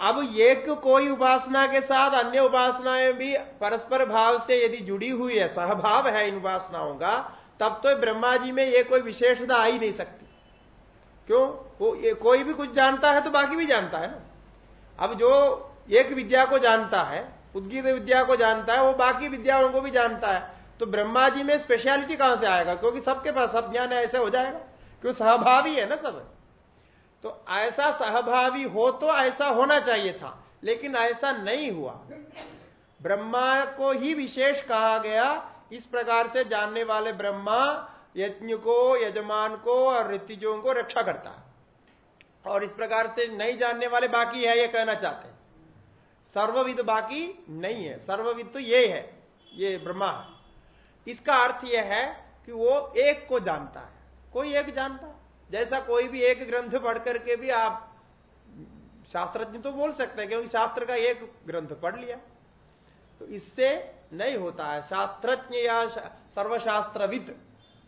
अब एक कोई उपासना के साथ अन्य उपासनाएँ भी परस्पर भाव से यदि जुड़ी हुई है, सहभाव है इन उपासनाओं का, तब तो ब्रह्मा जी में ये कोई विशेषता आ ही नहीं सकती। क्यों? वो ये कोई भी कुछ जानता है तो बाकी भी जानता है ना। अब जो एक विद्या को जानता है, उद्गीत विद्या को जानता है, वो बाकी विद्याओं को भी जानता है तो ब्रह्मा जी में स्पेशलिटी कहाँ से आएगा? क्योंकि सबके पास सब ज्ञान ऐसे हो जाएगा। क्यों? सहभावी है ना सब। तो ऐसा सहभावी हो तो ऐसा होना चाहिए था, लेकिन ऐसा नहीं हुआ। ब्रह्मा को ही विशेष कहा गया, इस प्रकार से जानने वाले ब्रह्मा यज्ञ को, यजमान को और ऋतिजों को रक्षा करता है। और इस प्रकार से नहीं जानने वाले बाकी है, ये कहना चाहते हैं। सर्वविद बाकी नहीं है। सर्वविद तो ये है, ये ब्रह्मा है। इसका अर्थ यह है कि वो एक को जानता है। कोई एक जानता जैसा कोई भी एक ग्रंथ पढ़ करके भी आप शास्त्रज्ञ तो बोल सकते हैं, क्योंकि शास्त्र का एक ग्रंथ पढ़ लिया। तो इससे नहीं होता है। शास्त्रज्ञ या सर्वशास्त्रविद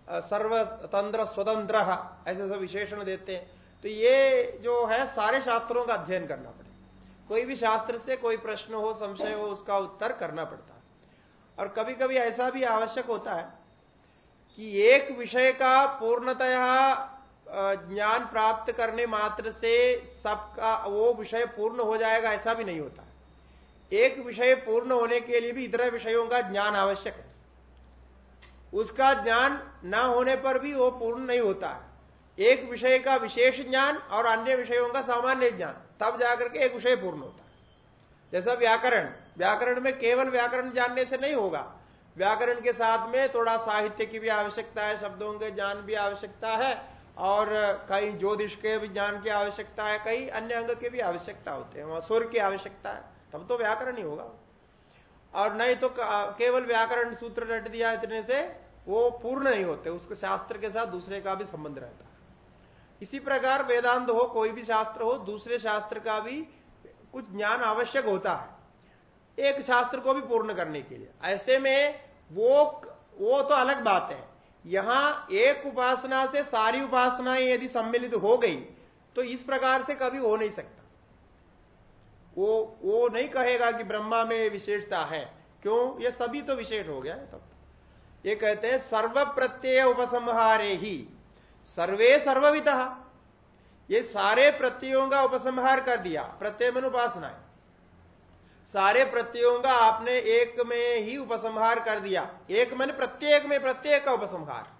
सर्वतंत्र स्वतंत्र, ऐसे सब विशेषण देते हैं। तो ये जो है, सारे शास्त्रों का अध्ययन करना पड़ेगा। कोई भी शास्त्र से कोई प्रश्न हो, संशय हो, उसका उत्तर करना पड़ता है। और कभी कभी ऐसा भी आवश्यक होता है कि एक विषय का पूर्णतया ज्ञान प्राप्त करने मात्र से सबका वो विषय पूर्ण हो जाएगा, ऐसा भी नहीं होता एक विषय पूर्ण होने के लिए भी इतर विषयों का ज्ञान आवश्यक है। उसका ज्ञान न होने पर भी वो पूर्ण नहीं होता है। एक विषय का विशेष ज्ञान और अन्य विषयों का सामान्य ज्ञान, तब जाकर के एक विषय पूर्ण होता है। जैसा व्याकरण व्याकरण में केवल व्याकरण जानने से नहीं होगा। व्याकरण के साथ में थोड़ा साहित्य की भी आवश्यकता है, शब्दों के ज्ञान भी आवश्यकता है और कई ज्योतिष के भी ज्ञान की आवश्यकता है, कई अन्य अंग की भी आवश्यकता होते हैं, वहाँ स्वर की आवश्यकता है, तब तो व्याकरण ही होगा। और नहीं तो केवल व्याकरण सूत्र रट दिया इतने से, वो पूर्ण नहीं होते, उसके शास्त्र के साथ दूसरे का भी संबंध रहता है। इसी प्रकार वेदांत हो, कोई भी शास्त्र हो, दूसरे शास्त्र का भी कुछ ज्ञान आवश्यक होता है, एक शास्त्र को भी पूर्ण करने के लिए। ऐसे में वो वो तो अलग बात है यहाँ एक उपासना से सारी उपासनाएँ यदि सम्मिलित हो गई तो इस प्रकार से कभी हो नहीं सकता। वो वो नहीं कहेगा कि ब्रह्मा में विशेषता है। क्यों? ये सभी तो विशेष हो गया है तब ये कहते हैं सर्व प्रत्यय उपसंहारे ही। सर्वे सर्वविद ये सारे प्रत्ययों का उपसंहार कर दिया, प्रत्यय मन उपासना सारे प्रत्ययों का आपने एक में ही उपसंहार कर दिया। एक मन प्रत्येक में प्रत्येक का उपसंहार।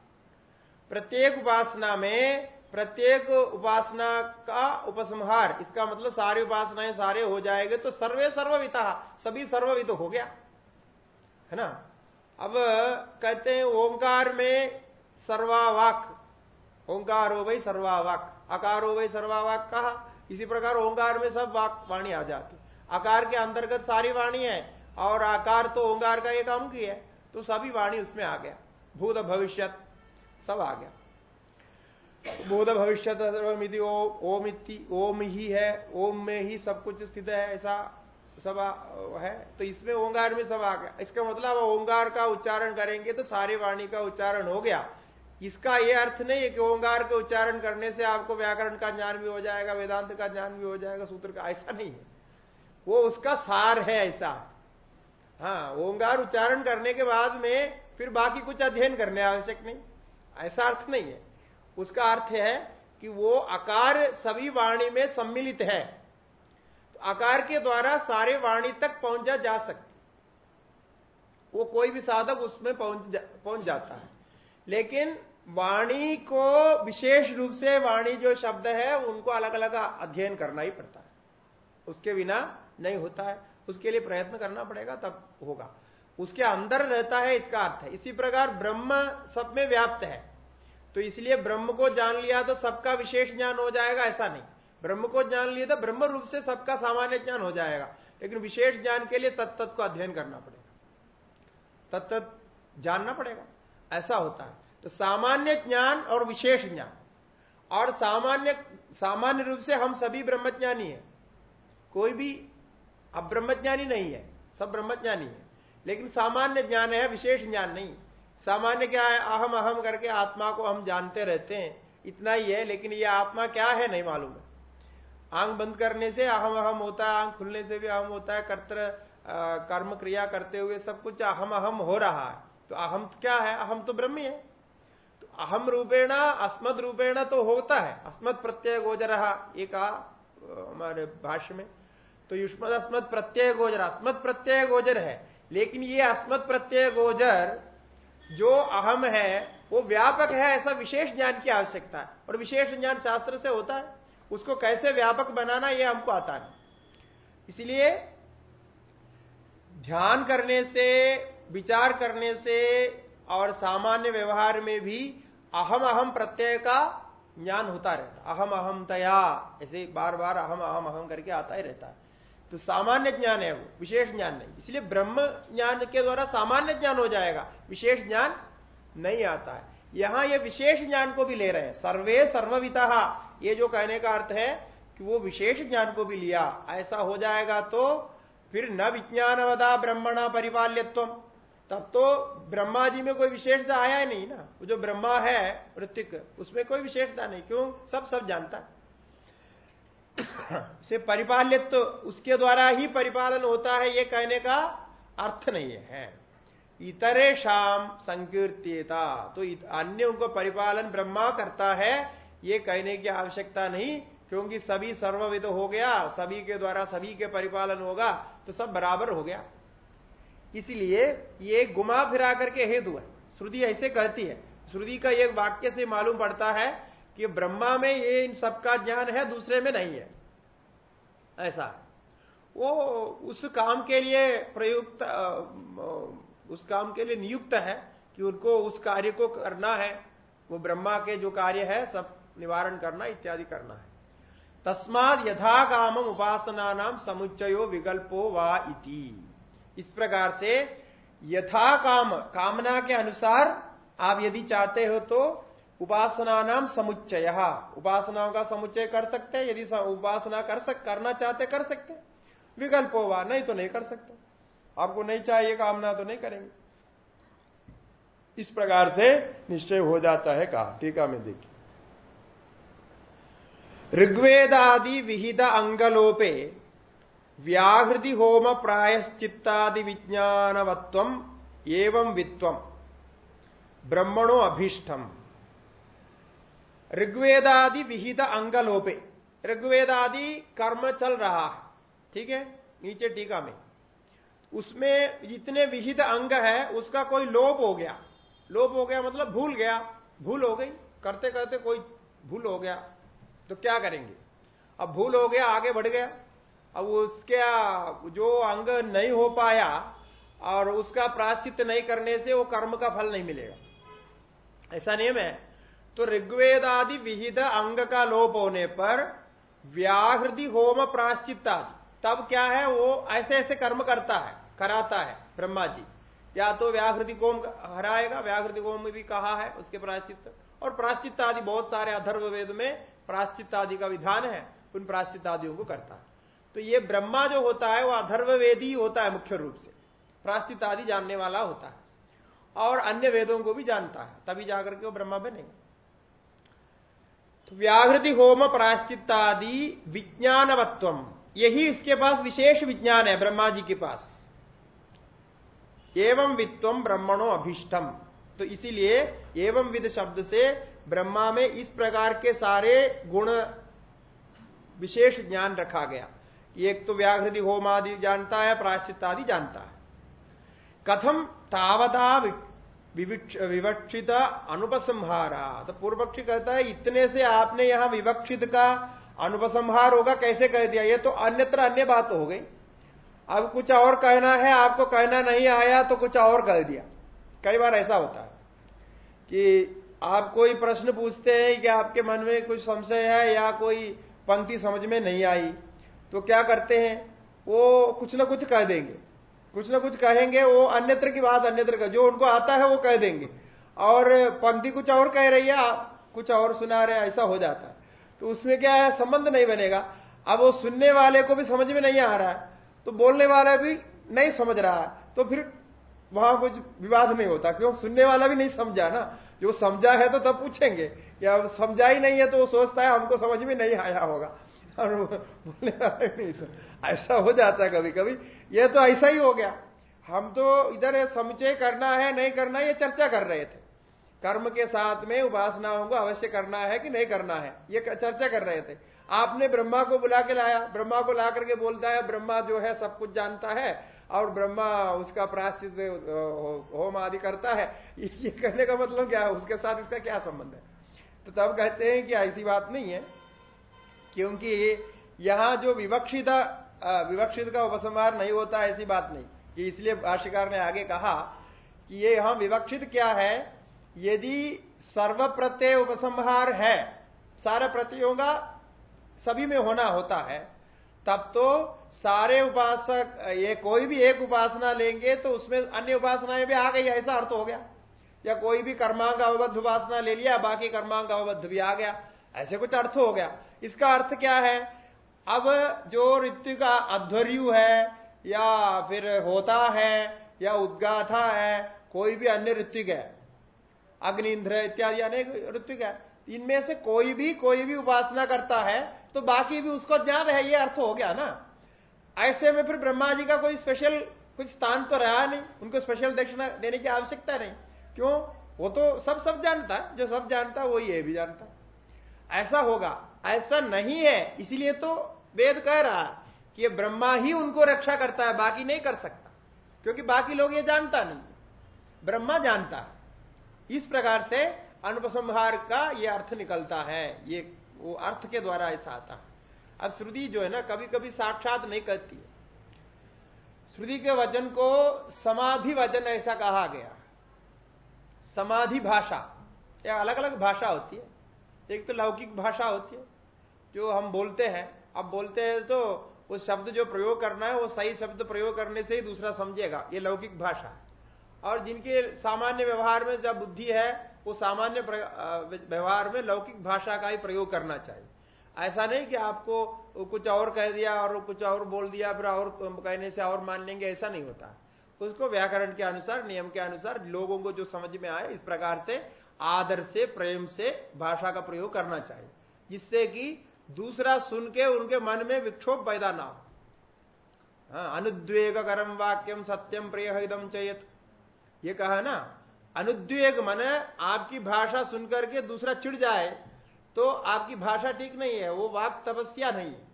प्रत्येक उपासना में प्रत्येक उपासना का उपसंहार, इसका मतलब सारी उपासनाएँ सारे हो जाएँगे तो सर्वे सर्वविता, सभी सर्वविद हो गया। है ना? अब कहते हैं ओंकार में सर्वावाक। ओंकार हो भाई सर्वावाक। अकार हो भाई सर्वावाक कहा? इसी प्रकार ओंकार में सब वाक वाणी आ जाती। आकार के अंतर्गत सारी वाणी है, और आकार तो ओंकार का एक अंग ही है तो सभी वाणी उसमें आ गया। भूत भविष्य सब आ गया। भूत भविष्य ओम इति ओम ही है, ओम में ही सब कुछ स्थित है, ऐसा सब है तो इसमें ओंकार में सब आ गया। इसका मतलब ओंकार का उच्चारण करेंगे तो सारी वाणी का उच्चारण हो गया। इसका यह अर्थ नहीं है कि ओंकार के उच्चारण करने से आपको व्याकरण का ज्ञान भी हो जाएगा, वेदांत का ज्ञान भी हो जाएगा, सूत्र का, ऐसा नहीं है। वो उसका सार है ऐसा। हाँ ओंकार उच्चारण करने के बाद में फिर बाकी कुछ अध्ययन करने आवश्यक नहीं। ऐसा अर्थ नहीं है। उसका अर्थ है कि वो आकार सभी वाणी में सम्मिलित है। तो आकार के द्वारा सारे वाणी तक पहुँचा जा सकती। वो कोई भी साधक उसमें पहुँच जा, पहुँच जाता है। लेकिन वाणी को विशेष रूप से वाणी जो शब्द है उनको अलग अलग अध्ययन करना ही पड़ता है। उसके बिना नहीं होता है, उसके लिए प्रयत्न करना पड़ेगा, तब होगा। उसके अंदर रहता है, इसका अर्थ है। इसी प्रकार ब्रह्म सब में व्याप्त है। तो इसलिए ब्रह्म को जान लिया तो सबका विशेष ज्ञान हो जाएगा, ऐसा नहीं। ब्रह्म को जान लिया तो ब्रह्म रूप से सबका सामान्य ज्ञान हो जाएगा। लेकिन विशेष ज्ञान के लिए तत्त को अध्ययन करना पड़ेगा। तत्त जानना पड़ेगा। ऐसा होता है। तो सामान्य ज्ञान और विशेष ज्ञान। और सामान्य सामान्य रूप से हम सभी ब्रह्मज्ञानी है। कोई भी अब ब्रह्मज्ञानी नहीं है, सब ब्रह्मज्ञानी है। लेकिन सामान्य ज्ञान है, विशेष ज्ञान नहीं। सामान्य क्या है? अहम अहम करके आत्मा को हम जानते रहते हैं, इतना ही है, लेकिन ये आत्मा क्या है नहीं मालूम है। आँख बंद करने से अहम अहम होता है, आँख खुलने से भी अहम होता है कर्तर कर्म क्रिया करते हुए सब कुछ अहम अहम हो रहा है। तो अहम तो क्या है? अहम तो ब्रह्म है तो अहम रूपेण, अस्मद रूपेण तो होता है। अस्मद प्रत्यय गोचर एक हमारे भाष्य में। तो युष्मद अस्मद प्रत्यय गोचर अस्मद प्रत्यय गोचर है। लेकिन ये अस्मद प्रत्यय गोचर जो अहम है, वो व्यापक है ऐसा विशेष ज्ञान की आवश्यकता है। और विशेष ज्ञान शास्त्र से होता है। उसको कैसे व्यापक बनाना यह हमको आता नहीं इसलिए ध्यान करने से, विचार करने से और सामान्य व्यवहार में भी अहम अहम प्रत्यय का ज्ञान होता रहता अहम अहम तया ऐसे बार बार अहम अहम अहम करके आता ही रहता है। तो सामान्य ज्ञान है वो, विशेष ज्ञान नहीं। इसलिए ब्रह्म ज्ञान के द्वारा सामान्य ज्ञान हो जाएगा, विशेष ज्ञान नहीं आता है। यहाँ ये विशेष ज्ञान को भी ले रहे हैं। सर्वे सर्वविता, ये जो कहने का अर्थ है कि वो विशेष ज्ञान को भी लिया, ऐसा हो जाएगा तो फिर न विज्ञानवदा ब्रह्मणा परिपाल्यत्व। तब तो ब्रह्मा जी में कोई विशेषता आया ही नहीं ना। वो जो ब्रह्मा है, ऋतिक, उसमें कोई विशेषता नहीं। क्यों? सब सब जानता है। से परिपालित तो उसके द्वारा ही परिपालन होता है, ये कहने का अर्थ नहीं है। इतरे शाम संकीर्त्यता तो अन्यों को परिपालन ब्रह्मा करता है, ये कहने की आवश्यकता नहीं, क्योंकि सभी सर्वविद हो गया, सभी के द्वारा सभी के परिपालन होगा तो सब बराबर हो गया। इसलिए ये घुमा फिरा करके हेतु है। श्रुति ऐसे कहती है। श्रुति का एक वाक्य से मालूम पड़ता है कि ब्रह्मा में ये इन सबका ज्ञान है, दूसरे में नहीं है। ऐसा वो उस काम के लिए प्रयुक्त उस काम के लिए नियुक्त है कि उनको उस कार्य को करना है। वो ब्रह्मा के जो कार्य है, सब निवारण करना, इत्यादि करना है। तस्माद यथा काम उपासना नाम समुच्चयो विकल्पो वा इति। इस प्रकार से यथा काम, कामना के अनुसार आप यदि चाहते हो तो उपासना नाम समुच्चय। उपासनाओं का समुच्चय कर सकते हैं, यदि उपासना कर सक, करना चाहते कर सकते विकल्प होगा, नहीं तो नहीं कर सकते। आपको नहीं चाहिए कामना तो नहीं करेंगे। इस प्रकार से निश्चय हो जाता है कहा। टीका में देखिए। ऋग्वेदादि विहित अंगलोपे व्याहृति होम प्रायश्चित्तादि विज्ञानवत्व एवं वित्वम। ब्रह्मणो अभीष्टम। ऋग्वेदादि विहित अंगलोपे। ऋग्वेदादि कर्म चल रहा है, ठीक है? नीचे टीका में। उसमें जितने विहित अंग है, उसका कोई लोप हो गया। लोप हो गया मतलब भूल गया। भूल हो गई। करते करते कोई भूल हो गया। तो क्या करेंगे? अब भूल हो गया, आगे बढ़ गया। अब उसके, जो अंग नहीं हो पाया और उसका प्राश्चित नहीं करने से वो कर्म का फल नहीं मिलेगा। ऐसा नियम है। तो ऋग्वेदादि विहित अंग का लोप होने पर व्याहृति होम प्राश्चित आदि तब क्या है? वो ऐसे ऐसे कर्म करता है, कराता है ब्रह्मा जी। या तो व्याहृति कोम हराएगा व्याहृति कोम में भी कहा है उसके प्राश्चित और प्राश्चित आदि बहुत सारे अधर्व वेद में प्राश्चित आदि का विधान है, उन प्राश्चित आदियों को करता है। तो ये ब्रह्मा जो होता है, वो अधर्ववेदी होता है मुख्य रूप से। प्राश्चित आदि जानने वाला होता है। और अन्य वेदों को भी जानता है, तभी जाकर के वो ब्रह्मा बनेगा। व्याहृति होम प्राश्चितादि विज्ञानवत्व यही इसके पास विशेष विज्ञान है ब्रह्मा जी के पास। एवं वित्वम ब्रह्मणो अभिष्टम। तो इसीलिए एवं विद शब्द से ब्रह्मा में इस प्रकार के सारे गुण विशेष ज्ञान रखा गया। एक तो व्याघृति होम आदि जानता है प्राश्चित आदि जानता है। कथम तावदा विवक्षित अनुपसंहारा। तो पूर्व पक्षी कहता है, इतने से आपने यहाँ विवक्षित का अनुपसंहार होगा, कैसे कह दिया? ये तो अन्यत्र अन्य बात हो गई। अब कुछ और कहना है, आपको कहना नहीं आया तो कुछ और कह दिया। कई बार ऐसा होता है कि आप कोई प्रश्न पूछते हैं कि आपके मन में कुछ संशय है या कोई पंक्ति समझ में नहीं आई तो क्या करते हैं? वो कुछ ना कुछ कह देंगे। कुछ ना कुछ कहेंगे, वो अन्यत्र की बात अन्यत्र का, जो उनको आता है वो कह देंगे। और पंक्ति कुछ और कह रही है, कुछ और सुना रहे ऐसा हो जाता है। तो उसमें क्या है, संबंध नहीं बनेगा। अब वो सुनने वाले को भी समझ में नहीं आ रहा है तो बोलने वाला भी नहीं समझ रहा है तो फिर वहाँ कुछ विवाद नहीं होता क्यों सुनने वाला भी नहीं समझा ना। जो समझा है तो तब पूछेंगे या समझा ही नहीं है तो वो सोचता है, हमको समझ में नहीं आया होगा। और वाला नहीं ऐसा हो जाता है कभी कभी ये तो ऐसा ही हो गया। हम तो इधर समुचय करना है, नहीं करना ये चर्चा कर रहे थे। कर्म के साथ में उपासनाओं को अवश्य करना है कि नहीं करना है, ये चर्चा कर रहे थे। आपने ब्रह्मा को बुला के लाया। ब्रह्मा को ला करके बोलता है, ब्रह्मा जो है, सब कुछ जानता है, और ब्रह्मा उसका प्राश्चित होम आदि करता है। ये कहने का मतलब क्या है? उसके साथ इसका क्या संबंध है? तो तब कहते हैं कि ऐसी बात नहीं है। क्योंकि यहाँ जो विवक्षित विवक्षित का उपसंहार नहीं होता, ऐसी बात नहीं। कि इसलिए भाष्यकार ने आगे कहा कि ये यहाँ विवक्षित क्या है? यदि सर्व प्रत्यय उपसंहार है, सारे प्रत्ययों का सभी में होना होता है, तब तो सारे उपासक, ये कोई भी एक उपासना लेंगे तो उसमें अन्य उपासनाएँ भी आ गई, ऐसा अर्थ हो गया। या कोई भी कर्मांग अवबद्ध उपासना ले लिया, बाकी कर्मांग अवबद्ध भी आ गया, ऐसे कुछ अर्थ हो गया। इसका अर्थ क्या है? अब जो ऋतु का अध्वर्यु है, या फिर होता है, या उद्गाथा है, कोई भी अन्य ऋत्विक है अग्नि इंद्र इत्यादि अनेक ऋत्विक है, इनमें से कोई भी कोई भी उपासना करता है तो बाकी भी उसको ज्ञान है, ये अर्थ हो गया ना। ऐसे में फिर ब्रह्मा जी का कोई स्पेशल कुछ स्थान तो रहा नहीं, उनको स्पेशल दक्षिणा देने की आवश्यकता नहीं। क्यों? वो तो सब सब जानता है जो सब जानता है वो ये भी जानता। है ऐसा होगा। ऐसा नहीं है। इसीलिए तो वेद कह रहा कि ब्रह्मा ही उनको रक्षा करता है, बाकी नहीं कर सकता। क्योंकि बाकी लोग ये जानता नहीं ब्रह्मा जानता है। इस प्रकार से अनुपसंहार का ये अर्थ निकलता है। ये, वो अर्थ के द्वारा ऐसा आता है। अब श्रुति जो है ना कभी कभी साक्षात नहीं कहती है। श्रुति के वज़न को समाधि वज़न ऐसा कहा गया। समाधि भाषा। या अलग अलग भाषा होती है। एक तो लौकिक भाषा होती है। जो हम बोलते हैं। अब बोलते हैं तो वो शब्द जो प्रयोग करना है, वो सही शब्द प्रयोग करने से ही दूसरा समझेगा। ये लौकिक भाषा है। और जिनके सामान्य व्यवहार में जब बुद्धि है, वो सामान्य व्यवहार में लौकिक भाषा का ही प्रयोग करना चाहिए। ऐसा नहीं कि आपको कुछ और कह दिया और कुछ और बोल दिया, फिर और कहने से और मान लेंगे, ऐसा नहीं होता। उसको व्याकरण के अनुसार, नियम के अनुसार लोगों को जो समझ में आए, इस प्रकार से आदर से, प्रेम से भाषा का प्रयोग करना चाहिए। जिससे कि दूसरा सुन के उनके मन में विक्षोभ पैदा ना हो। हाँ, अनुद्वेग करम वाक्यम सत्यम प्रिय इदम चयत ये कहा ना अनुद्वेग मन आपकी भाषा सुनकर के दूसरा चिड़ जाए तो आपकी भाषा ठीक नहीं है वो वाक तपस्या नहीं है।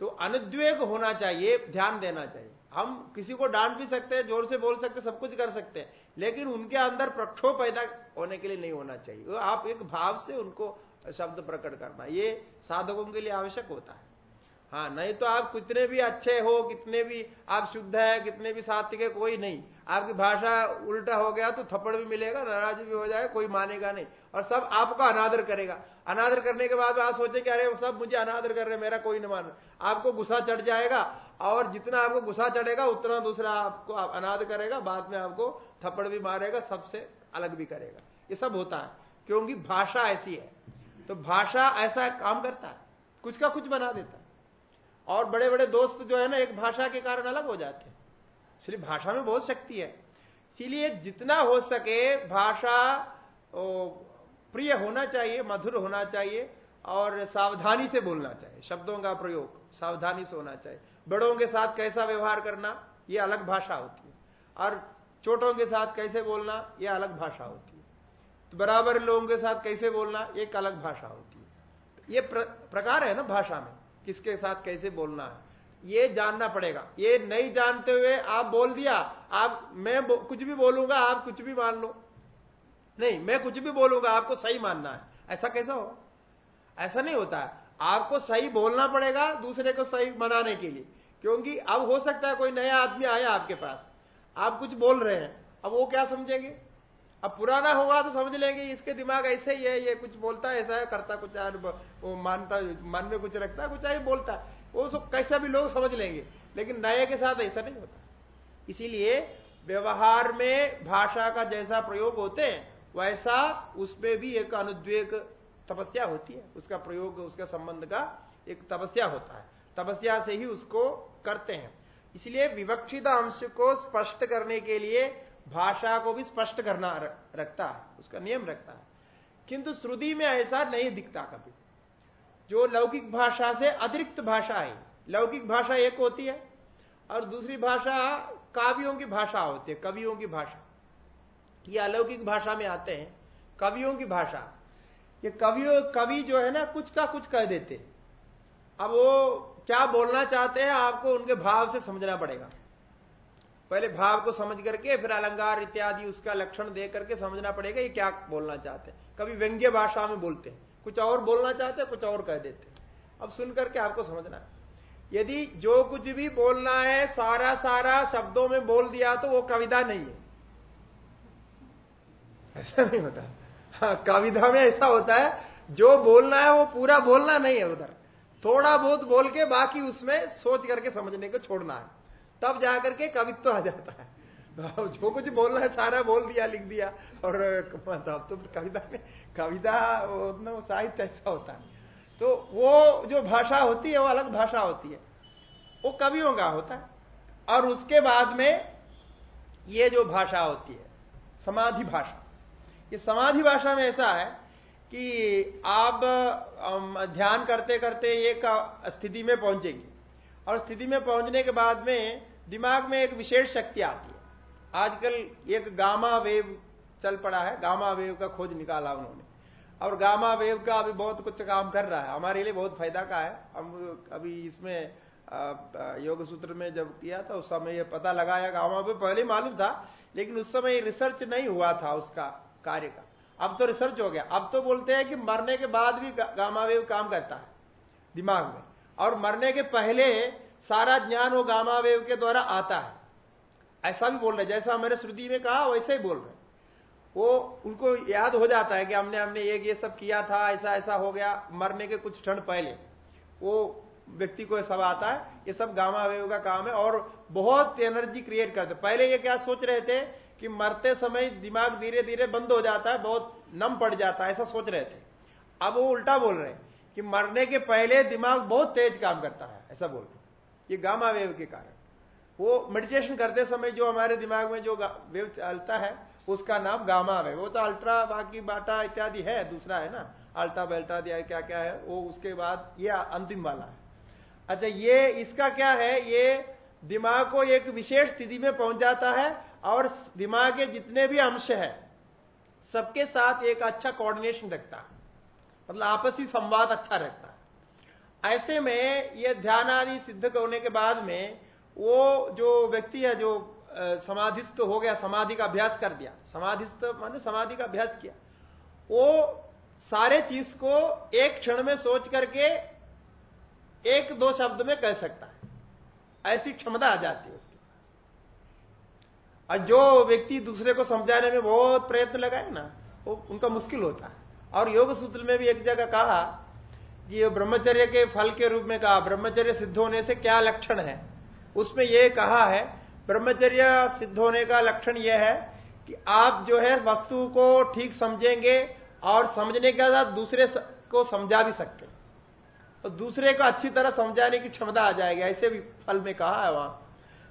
तो अनुद्वेग होना चाहिए ध्यान देना चाहिए। हम किसी को डांट भी सकते हैं ज़ोर से बोल सकते सब कुछ कर सकते हैं लेकिन उनके अंदर प्रक्षोभ पैदा होने के लिए नहीं होना चाहिए। आप एक भाव से उनको शब्द प्रकट करना। ये साधकों के लिए आवश्यक होता है। हाँ नहीं तो आप कितने भी अच्छे हो, कितने भी आप शुद्ध है, कितने भी सात्विक है, कोई नहीं। आपकी भाषा उल्टा हो गया तो थप्पड़ भी मिलेगा, नाराज़ भी हो जाएगा, कोई मानेगा नहीं। और सब आपका अनादर करेगा। अनादर करने के बाद आप सोचे कि अरे सब मुझे अनादर कर रहे मेरा कोई नहीं मान आपको गुस्सा चढ़ जाएगा और जितना आपको गुस्सा चढ़ेगा, उतना दूसरा आपको अनादर करेगा, बाद में आपको थप्पड़ भी मारेगा, सबसे अलग भी करेगा। ये सब होता है, क्योंकि भाषा ऐसी है। तो भाषा ऐसा काम करता है, कुछ का कुछ बना देता है। और बड़े बड़े दोस्त जो है ना, एक भाषा के कारण अलग हो जाते हैं। इसलिए भाषा में बहुत शक्ति है। इसीलिए जितना हो सके भाषा प्रिय होना चाहिए, मधुर होना चाहिए, और सावधानी से बोलना चाहिए। शब्दों का प्रयोग, सावधानी से होना चाहिए। बड़ों के साथ कैसा व्यवहार करना यह अलग भाषा होती है। और छोटों के साथ कैसे बोलना यह अलग भाषा होती है। तो बराबर लोगों के साथ कैसे बोलना एक अलग भाषा होती है। ये प्र, प्रकार है ना भाषा में किसके साथ कैसे बोलना है। ये जानना पड़ेगा। ये नहीं जानते हुए आप बोल दिया आप मैं कुछ भी बोलूँगा आप कुछ भी मान लो। नहीं मैं कुछ भी बोलूँगा आपको सही मानना है। ऐसा कैसा होगा ऐसा नहीं होता है। आपको सही बोलना पड़ेगा दूसरे को सही मनाने के लिए। क्योंकि अब हो सकता है कोई नया आदमी आया आपके पास। आप कुछ बोल रहे हैं अब वो क्या समझेंगे? अब पुराना होगा तो समझ लेंगे, इसके दिमाग ऐसे ही है, ये कुछ बोलता है, ऐसा है, करता, कुछ वो मानता, मन में कुछ रखता, कुछ है बोलता वो सब कैसा भी लोग समझ लेंगे, लेकिन नए के साथ ऐसा नहीं होता। इसीलिए व्यवहार में भाषा का जैसा प्रयोग होते हैं, वैसा उसमें भी एक अनुद्वेग तपस्या होती है। उसका प्रयोग, उसका संबंध का एक तपस्या होता है। तपस्या से ही उसको करते हैं। इसलिए विवक्षित अंश को स्पष्ट करने के लिए भाषा को भी स्पष्ट करना रखता है, उसका नियम रखता है। किंतु श्रुति में ऐसा नहीं दिखता कभी। जो लौकिक भाषा से अतिरिक्त भाषा है, लौकिक भाषा एक होती है, और दूसरी भाषा काव्यों की भाषा होती है, कवियों की भाषा। ये अलौकिक भाषा में आते हैं, कवियों की भाषा। ये कवियों, कवि जो है ना, कुछ का कुछ कह देते अब वो क्या बोलना चाहते हैं, आपको उनके भाव से समझना पड़ेगा। पहले भाव को समझ करके, फिर अलंकार इत्यादि उसका लक्षण दे करके समझना पड़ेगा ये क्या बोलना चाहते हैं। कभी व्यंग्य भाषा में बोलते हैं। कुछ और बोलना चाहते हैं, कुछ और कह देते हैं। अब सुन करके आपको समझना है। यदि जो कुछ भी बोलना है, सारा सारा शब्दों में बोल दिया तो वो कविता नहीं है। ऐसा नहीं होता। हाँ कविता में ऐसा होता है, जो बोलना है वो पूरा बोलना नहीं है उधर। थोड़ा बहुत बोल के बाकी उसमें सोच करके समझने को छोड़ना है। तब जाकर के कवित्व आ जाता है। जो कुछ बोलना है, सारा बोल दिया, लिख दिया। और तब तो कविता में, कविता साहित्य ऐसा होता है। तो वो जो भाषा होती है, वो अलग भाषा होती है। वो कवियों का होता है। और उसके बाद में ये जो भाषा होती है, समाधि भाषा। ये समाधि भाषा में ऐसा है कि आप ध्यान करते करते एक स्थिति में पहुँचेंगे। और स्थिति में पहुँचने के बाद में दिमाग में एक विशेष शक्ति आती है। आजकल एक गामा वेव चल पड़ा है, गामा वेव का खोज निकाला उन्होंने। और गामा वेव का अभी बहुत कुछ काम कर रहा है। हमारे लिए बहुत फ़ायदा का है। हम अभी इसमें योग सूत्र में जब किया था, उस समय यह पता लगाया, गामा वेव पहले मालूम था, लेकिन उस समय रिसर्च नहीं हुआ था उसका कार्य का। अब तो रिसर्च हो गया। अब तो बोलते हैं कि मरने के बाद भी गामा वेव काम करता है, दिमाग में। और मरने के पहले सारा ज्ञान वो गामा वेव के द्वारा आता है। ऐसा भी बोल रहे जैसा मेरे श्रुति में कहा, वैसे ही बोल रहे वो उनको याद हो जाता है कि हमने हमने एक ये सब किया था, ऐसा ऐसा हो गया, मरने के कुछ क्षण पहले। वो व्यक्ति को सब आता है, ये सब गामा वेव का काम है और बहुत एनर्जी क्रिएट करते पहले ये क्या सोच रहे थे कि मरते समय दिमाग धीरे धीरे बंद हो जाता है, बहुत नम पड़ जाता है, ऐसा सोच रहे थे। अब वो उल्टा बोल रहे हैं। कि मरने के पहले दिमाग बहुत तेज काम करता है, ऐसा बोल ये गामा वेव के कारण। वो मेडिटेशन करते समय जो हमारे दिमाग में जो वेव चलता है, उसका नाम गामा है वो तो अल्ट्रा बाकी बाटा इत्यादि है, दूसरा है ना। अल्टा बेल्टा दिया क्या क्या है, वो उसके बाद ये अंतिम वाला है। अच्छा ये इसका क्या है? ये दिमाग को एक विशेष स्थिति में पहुँच जाता है और दिमाग के जितने भी अंश है, सबके साथ एक अच्छा कोऑर्डिनेशन रखता है। मतलब आपसी संवाद अच्छा रहता है। ऐसे में यह ध्यान आदि सिद्ध करने के बाद में वो जो व्यक्ति है, जो समाधिस्थ हो गया, समाधि का अभ्यास कर दिया, समाधिस्थ माने समाधि का अभ्यास किया, वो सारे चीज़ को एक क्षण में सोच करके एक दो शब्द में कह सकता है। ऐसी क्षमता आ जाती है उसके पास। और जो व्यक्ति दूसरे को समझाने में बहुत प्रयत्न लगाए ना, वो, उनका मुश्किल होता है। और योग सूत्र में भी एक जगह कहा कि ये ब्रह्मचर्य के फल के रूप में कहा, ब्रह्मचर्य सिद्ध होने से क्या लक्षण है? उसमें यह कहा है, ब्रह्मचर्य सिद्ध होने का लक्षण यह है कि आप जो है वस्तु को ठीक समझेंगे और समझने के बाद दूसरे को समझा भी सकते तो दूसरे को अच्छी तरह समझाने की क्षमता आ जाएगी, ऐसे भी फल में कहा है वहाँ।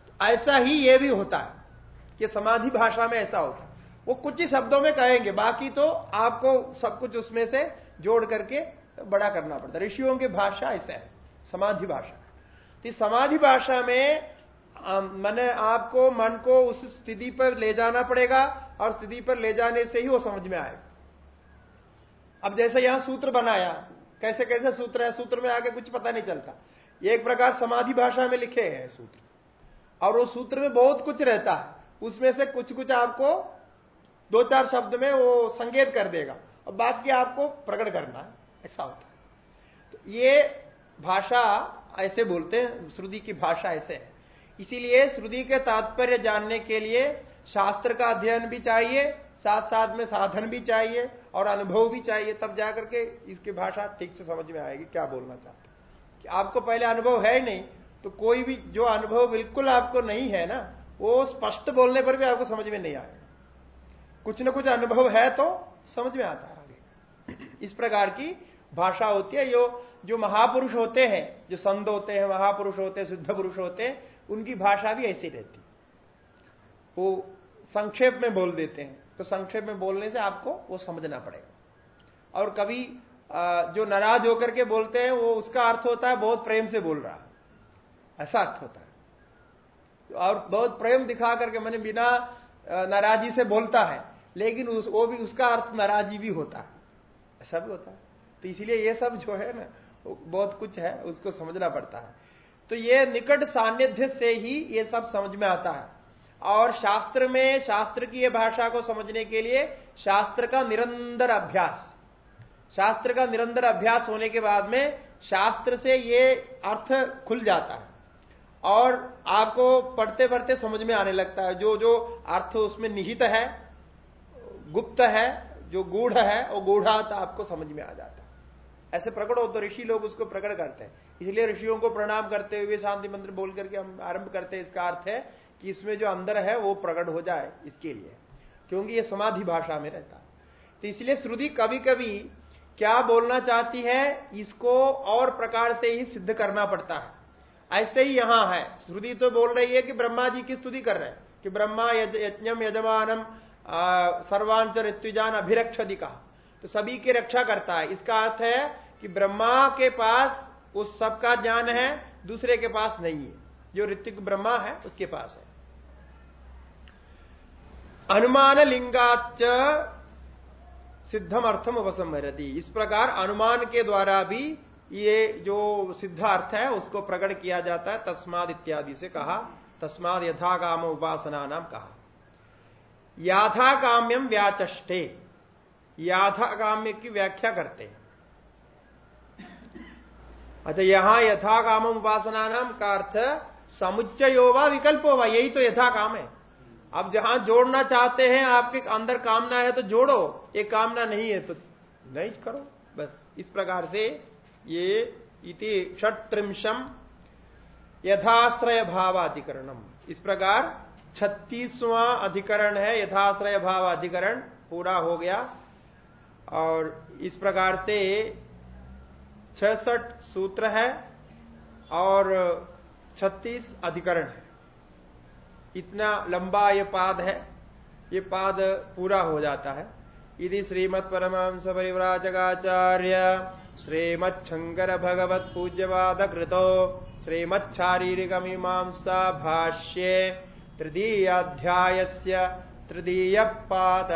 तो ऐसा ही यह भी होता है कि समाधि भाषा में ऐसा होता है। वो कुछ ही शब्दों में कहेंगे, बाकी तो आपको सब कुछ उसमें से जोड़ करके बड़ा करना पड़ता है। ऋषियों की भाषा ऐसा है, समाधि भाषा। तो समाधि भाषा में मैंने आपको, मन को उस स्थिति पर ले जाना पड़ेगा और स्थिति पर ले जाने से ही वो समझ में आएगा अब जैसे यहाँ सूत्र बनाया, कैसे कैसे सूत्र है? सूत्र में आगे कुछ पता नहीं चलता। एक प्रकार समाधि भाषा में लिखे हैं सूत्र। और वो सूत्र में बहुत कुछ रहता है। उसमें से कुछ कुछ आपको दो चार शब्द में वो संकेत कर देगा। और बाकी आपको प्रकट करना है, ऐसा होता है। तो ये भाषा ऐसे बोलते हैं, श्रुति की भाषा ऐसे है। इसीलिए श्रुति के तात्पर्य जानने के लिए शास्त्र का अध्ययन भी चाहिए साथ साथ में साधन भी चाहिए और अनुभव भी चाहिए, तब जाकर के इसकी भाषा ठीक से समझ में आएगी, क्या बोलना चाहते कि आपको पहले अनुभव है ही नहीं तो कोई भी जो अनुभव बिल्कुल आपको नहीं है ना, वो स्पष्ट बोलने पर भी आपको समझ में नहीं आएगा। कुछ ना कुछ अनुभव है तो समझ में आता है आगे। इस प्रकार की भाषा होती है जो जो महापुरुष होते हैं, जो संत होते हैं, महापुरुष होते हैं, शुद्ध पुरुष होते हैं, उनकी भाषा भी ऐसी रहती वो संक्षेप में बोल देते हैं तो संक्षेप में बोलने से आपको वो समझना पड़ेगा। और कभी जो नाराज़ होकर के बोलते हैं, वो उसका अर्थ होता है, बहुत प्रेम से बोल रहा ऐसा अर्थ होता है। और बहुत प्रेम दिखा करके, मैंने बिना नाराजी से बोलता है लेकिन उस, वो भी उसका अर्थ नाराजी भी होता है। भी होता है। तो इसलिए ये सब जो है ना बहुत कुछ है उसको समझना पड़ता है। तो ये निकट सान्निध्य से ही ये सब समझ में आता है। और शास्त्र में शास्त्र की ये भाषा को समझने के लिए शास्त्र का निरंतर अभ्यास शास्त्र का निरंतर अभ्यास होने के बाद में शास्त्र से ये अर्थ खुल जाता है। और आपको पढ़ते पढ़ते समझ में आने लगता है। जो जो अर्थ उसमें निहित है गुप्त है, जो गूढ़ है वो गूढ़ार्थ आपको समझ में आ जाता है। ऐसे प्रकट हो तो ऋषि लोग उसको प्रकट करते हैं। इसलिए ऋषियों को प्रणाम करते हुए शांति मंत्र बोल करके हम आरंभ करते हैं। इसका अर्थ है कि इसमें जो अंदर है, वो प्रकट हो जाए इसके लिए, क्योंकि ये समाधि भाषा में रहता है। तो इसलिए श्रुति कभी कभी क्या बोलना चाहती है, इसको और प्रकार से ही सिद्ध करना पड़ता है। ऐसे ही यहाँ है। श्रुति तो बोल रही है कि ब्रह्मा जी की स्तुति कर रहे हैं, कि ब्रह्मा यज्ञम यजमानम सर्वांच ऋत्विजान अभिरक्षति कहा। तो सभी की रक्षा करता है। इसका अर्थ है कि ब्रह्मा के पास उस सबका ज्ञान है, दूसरे के पास नहीं है। जो ऋतिक ब्रह्मा है, उसके पास है। अनुमान लिंगाच सिद्धम अर्थम उपसंहरती इस प्रकार अनुमान के द्वारा भी ये जो सिद्ध अर्थ है, उसको प्रकट किया जाता है, तस्माद इत्यादि से कहा। तस्माद यथा काम उपासना नाम कहा। याथा काम्यम व्याचे याथा काम्य की व्याख्या करते हैं। अच्छा यहाँ यथा काम उपासना नाम का अर्थ समुच्चयो व विकल्प होगा यही तो यथा काम है। अब जहाँ जोड़ना चाहते हैं, आपके अंदर कामना है तो जोड़ो। ये कामना नहीं है तो नहीं करो। बस, इस प्रकार से ये इति षट्त्रिंशम यथाश्रय भाव अधिकरणम इस प्रकार छत्तीसवां अधिकरण है, यथाश्रय भाव अधिकरण, पूरा हो गया। और इस प्रकार से छसठ सूत्र है और छत्तीस अधिकरण है। इतना लंबा ये पाद है, ये पाद पूरा हो जाता है। यदि श्रीमद परमहंस परिव्राजकाचार्य श्रीमच्छंकर भगवत पूज्यवाद कृतो श्रीमच्छारीरिक मीमांसा भाष्ये तृतीयाध्याय तृतीय पाद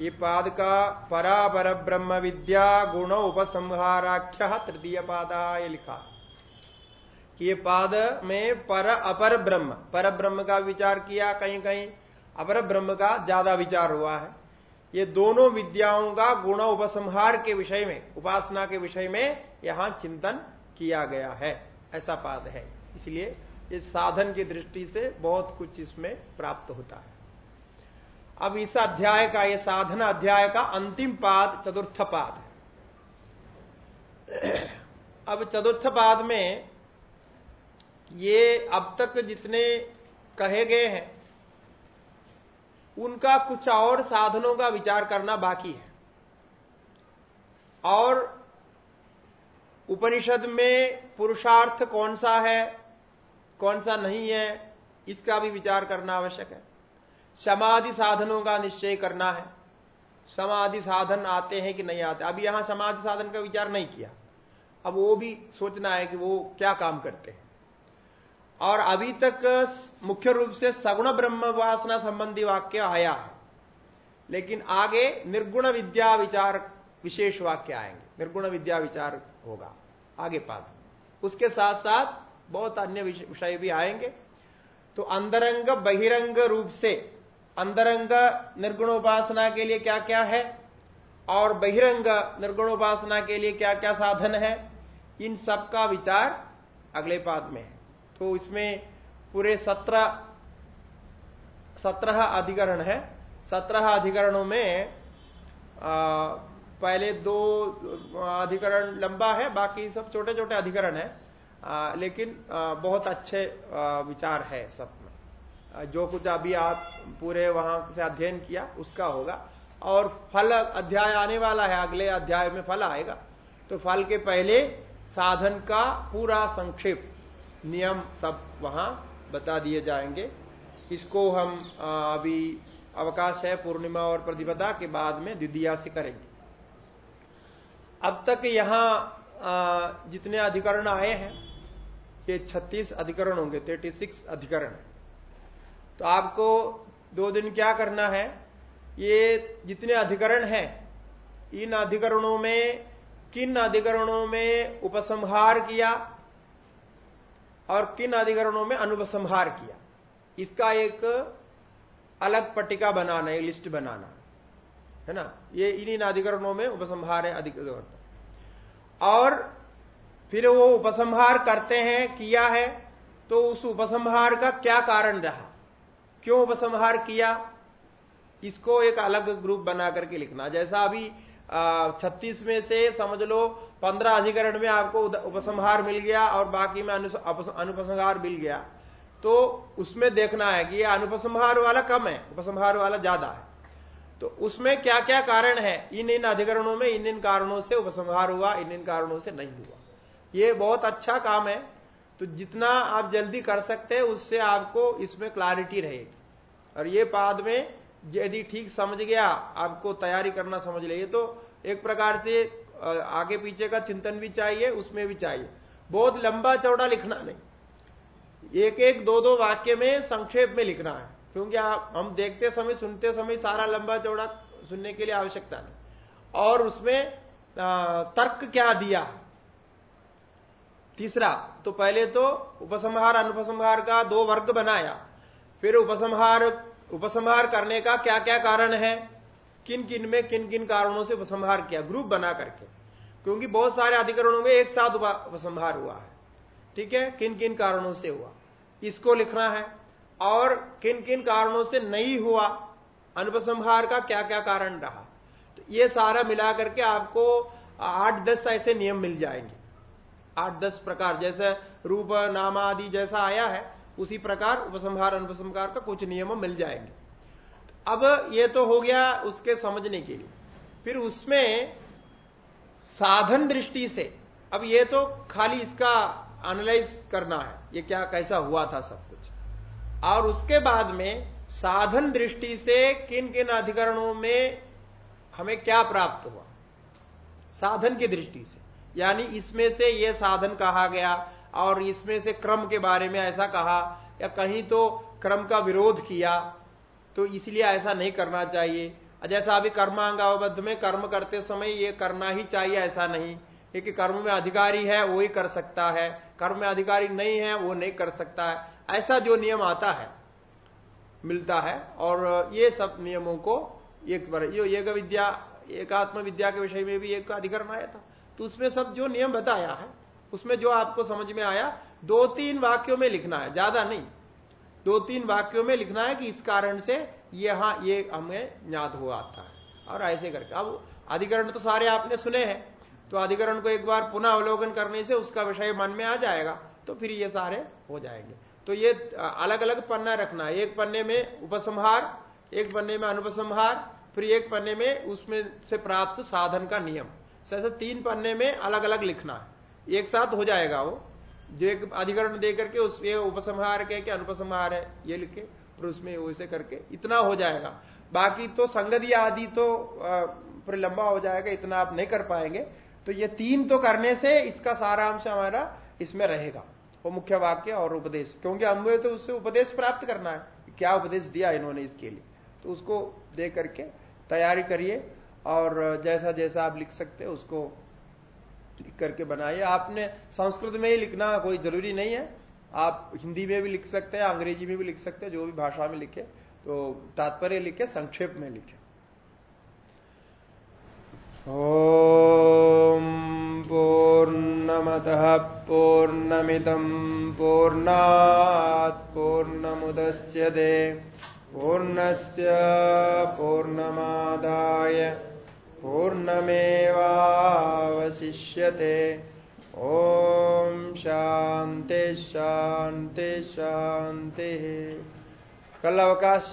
ये पाद का परापर ब्रह्म विद्या गुण उपसंहाराख्य तृतीय पाद ये लिखा ये पाद में पर अपर ब्रह्म पर ब्रह्म का विचार किया कहीं कहीं अपर ब्रह्म का ज़्यादा विचार हुआ है ये दोनों विद्याओं का गुण उपसंहार के विषय में उपासना के विषय में यहाँ चिंतन किया गया है ऐसा पाद है, इसलिए इस साधन की दृष्टि से बहुत कुछ इसमें प्राप्त होता है। अब इस अध्याय का, ये साधन अध्याय का अंतिम पाद चतुर्थ पाद है। अब चतुर्थ पाद में ये अब तक जितने कहे गए हैं, उनका कुछ और साधनों का विचार करना बाकी है। और उपनिषद में पुरुषार्थ कौन सा है कौन सा नहीं है, इसका भी विचार करना आवश्यक है। समाधि साधनों का निश्चय करना है। समाधि साधन आते हैं कि नहीं आते? अभी यहाँ समाधि साधन का विचार नहीं किया। अब वो भी सोचना है कि वो क्या काम करते हैं। और अभी तक मुख्य रूप से सगुण ब्रह्म वासना संबंधी वाक्य आया है। लेकिन आगे निर्गुण विद्या विचार विशेष वाक्य आएँगे। निर्गुण विद्या विचार होगा। आगे पाद। उसके साथ साथ बहुत अन्य विषय भी आएँगे। तो अंतरंग बहिरंग रूप से अंतरंग निर्गुण उपासना के लिए क्या क्या है और बहिरंग निर्गुण उपासना के लिए क्या क्या साधन है इन सब का विचार अगले पाद में है। तो इसमें पूरे सत्रह सत्रह अधिकरण है। सत्रह अधिकरणों में आ, पहले दो अधिकरण लंबा है बाकी सब छोटे छोटे अधिकरण है। आ, लेकिन आ, बहुत अच्छे आ, विचार है सब में। जो कुछ अभी आप पूरे वहाँ से अध्ययन किया उसका होगा। और फल अध्याय आने वाला है अगले अध्याय में फल आएगा। तो फल के पहले साधन का पूरा संक्षेप नियम सब वहाँ बता दिए जाएँगे। इसको हम अभी अवकाश है पूर्णिमा और प्रतिपदा के बाद में द्विदिया से करेंगे। अब तक यहाँ जितने अधिकरण आए हैं ये 36 अधिकरण होंगे 36 अधिकरण। है तो आपको दो दिन क्या करना है? ये जितने अधिकरण हैं, इन अधिकरणों में, किन अधिकरणों में उपसंहार किया और किन अधिकरणों में अनुपसंहार किया? इसका एक अलग पट्टिका बनाना है लिस्ट बनाना, है ना? ये इन अधिकरणों में उपसंहार है अधिकरण। और फिर वो उपसंहार करते हैं, किया है तो उस उपसंहार का क्या कारण रहा? क्यों उपसंहार किया? इसको एक अलग ग्रुप बना करके लिखना। जैसा अभी छत्तीस में से समझ लो, पंद्रह अधिकरण में आपको उपसंहार मिल गया और बाकी में अनुपसंहार मिल गया। तो उसमें देखना है कि अनुपसंहार वाला कम है, उपसंहार वाला ज़्यादा है। तो उसमें क्या क्या कारण है? इन इन अधिकरणों में इन इन कारणों से उपसंहार हुआ इन इन कारणों से नहीं हुआ। ये बहुत अच्छा काम है तो जितना आप जल्दी कर सकते हैं, उससे आपको इसमें क्लैरिटी रहेगी। और ये बाद में यदि ठीक समझ गया, आपको तैयारी करना समझ लिए तो एक प्रकार से आगे पीछे का चिंतन भी चाहिए, उसमें भी चाहिए। बहुत लंबा चौड़ा लिखना नहीं। एक एक दो दो वाक्य में संक्षेप में लिखना है, क्योंकि आप, हम देखते समय, सुनते समय सारा लंबा चौड़ा सुनने के लिए आवश्यकता नहीं। और उसमें तर्क क्या दिया? तीसरा तो पहले तो उपसंहार, अनुपसंहार का दो वर्ग बनाया। फिर उपसंहार उपसंहार करने का क्या क्या कारण है? किन किन में किन किन कारणों से उपसंहार किया? ग्रुप बना करके। क्योंकि बहुत सारे अधिकरणों में एक साथ उपसंहार हुआ है। ठीक है? किन किन कारणों से हुआ? इसको लिखना है। और किन किन कारणों से नहीं हुआ? अनुपसंहार का क्या क्या कारण रहा? तो ये सारा मिला करके आपको आठ दस ऐसे नियम मिल जाएँगे। आठ दस प्रकार, जैसे रूप, नाम आदि जैसा आया है, उसी प्रकार उपसंहार, अनुपसंहार का कुछ नियम मिल जाएँगे। अब ये तो हो गया उसके समझने के लिए। फिर उसमें साधन दृष्टि से, अब ये तो खाली इसका एनालाइज करना है, ये क्या, कैसा हुआ था सब कुछ। और उसके बाद में साधन दृष्टि से किन किन अधिकरणों में हमें क्या प्राप्त हुआ? साधन की दृष्टि से। यानी इसमें से यह साधन कहा गया और इसमें से क्रम के बारे में ऐसा कहा, या कहीं तो क्रम का विरोध किया तो इसलिए ऐसा नहीं करना चाहिए। जैसा अभी कर्मांगावबद्ध में कर्म करते समय ये करना ही चाहिए, ऐसा नहीं। क्योंकि कर्म में अधिकारी है, वो ही कर सकता है। कर्म में अधिकारी नहीं है, वो नहीं कर सकता है। ऐसा जो नियम आता है, मिलता है, और ये सब नियमों को एक बार ये एक विद्या एकात्म विद्या के विषय में भी एक अधिकरण आया था। तो उसमें सब जो नियम बताया है, उसमें जो आपको समझ में आया, दो तीन वाक्यों में लिखना है, ज़्यादा नहीं। दो तीन वाक्यों में लिखना है कि इस कारण से यहाँ ये हमें ज्ञात हुआ आता है। और ऐसे करके, अब अधिकरण तो सारे आपने सुने हैं तो अधिकरण को एक बार पुनः अवलोकन करने से उसका विषय मन में आ जाएगा तो फिर ये सारे हो जाएँगे। तो ये अलग अलग पन्ना रखना है। एक पन्ने में उपसंहार, एक पन्ने में अनुपसंहार, फिर एक पन्ने में उसमें से प्राप्त साधन का नियम। ऐसे तीन पन्ने में अलग अलग लिखना है। एक साथ हो जाएगा वो। जो एक अधिकरण दे करके उसमें उपसंहार के क्या अनुपसंहार है, ये लिखे, और उसमें वैसे करके इतना हो जाएगा। बाकी तो संगति आदि तो फिर लंबा हो जाएगा, इतना आप नहीं कर पाएँगे। तो ये तीन तो करने से इसका सारा अंश हमारा इसमें रहेगा। वो मुख्य वाक्य और उपदेश। क्योंकि हमें तो उससे उपदेश प्राप्त करना है। क्या उपदेश दिया इन्होंने इसके लिए? तो उसको दे करके तैयारी करिए। और जैसा जैसा आप लिख सकते हैं, उसको लिख करके बनाइए। आपने संस्कृत में ही लिखना कोई ज़रूरी नहीं है। आप हिंदी में भी लिख सकते हैं, अंग्रेज़ी में भी लिख सकते हैं, जो भी भाषा में लिखे। तो तात्पर्य लिखे, संक्षेप में लिखे। ओम पूर्णमतः पूर्णमिदं पूर्णात् पूर्णमुदच्यते पूर्णस्य पूर्णमादाय पूर्णमेवावशिष्यते। ओम शांति शांति शांति कल अवकाश है।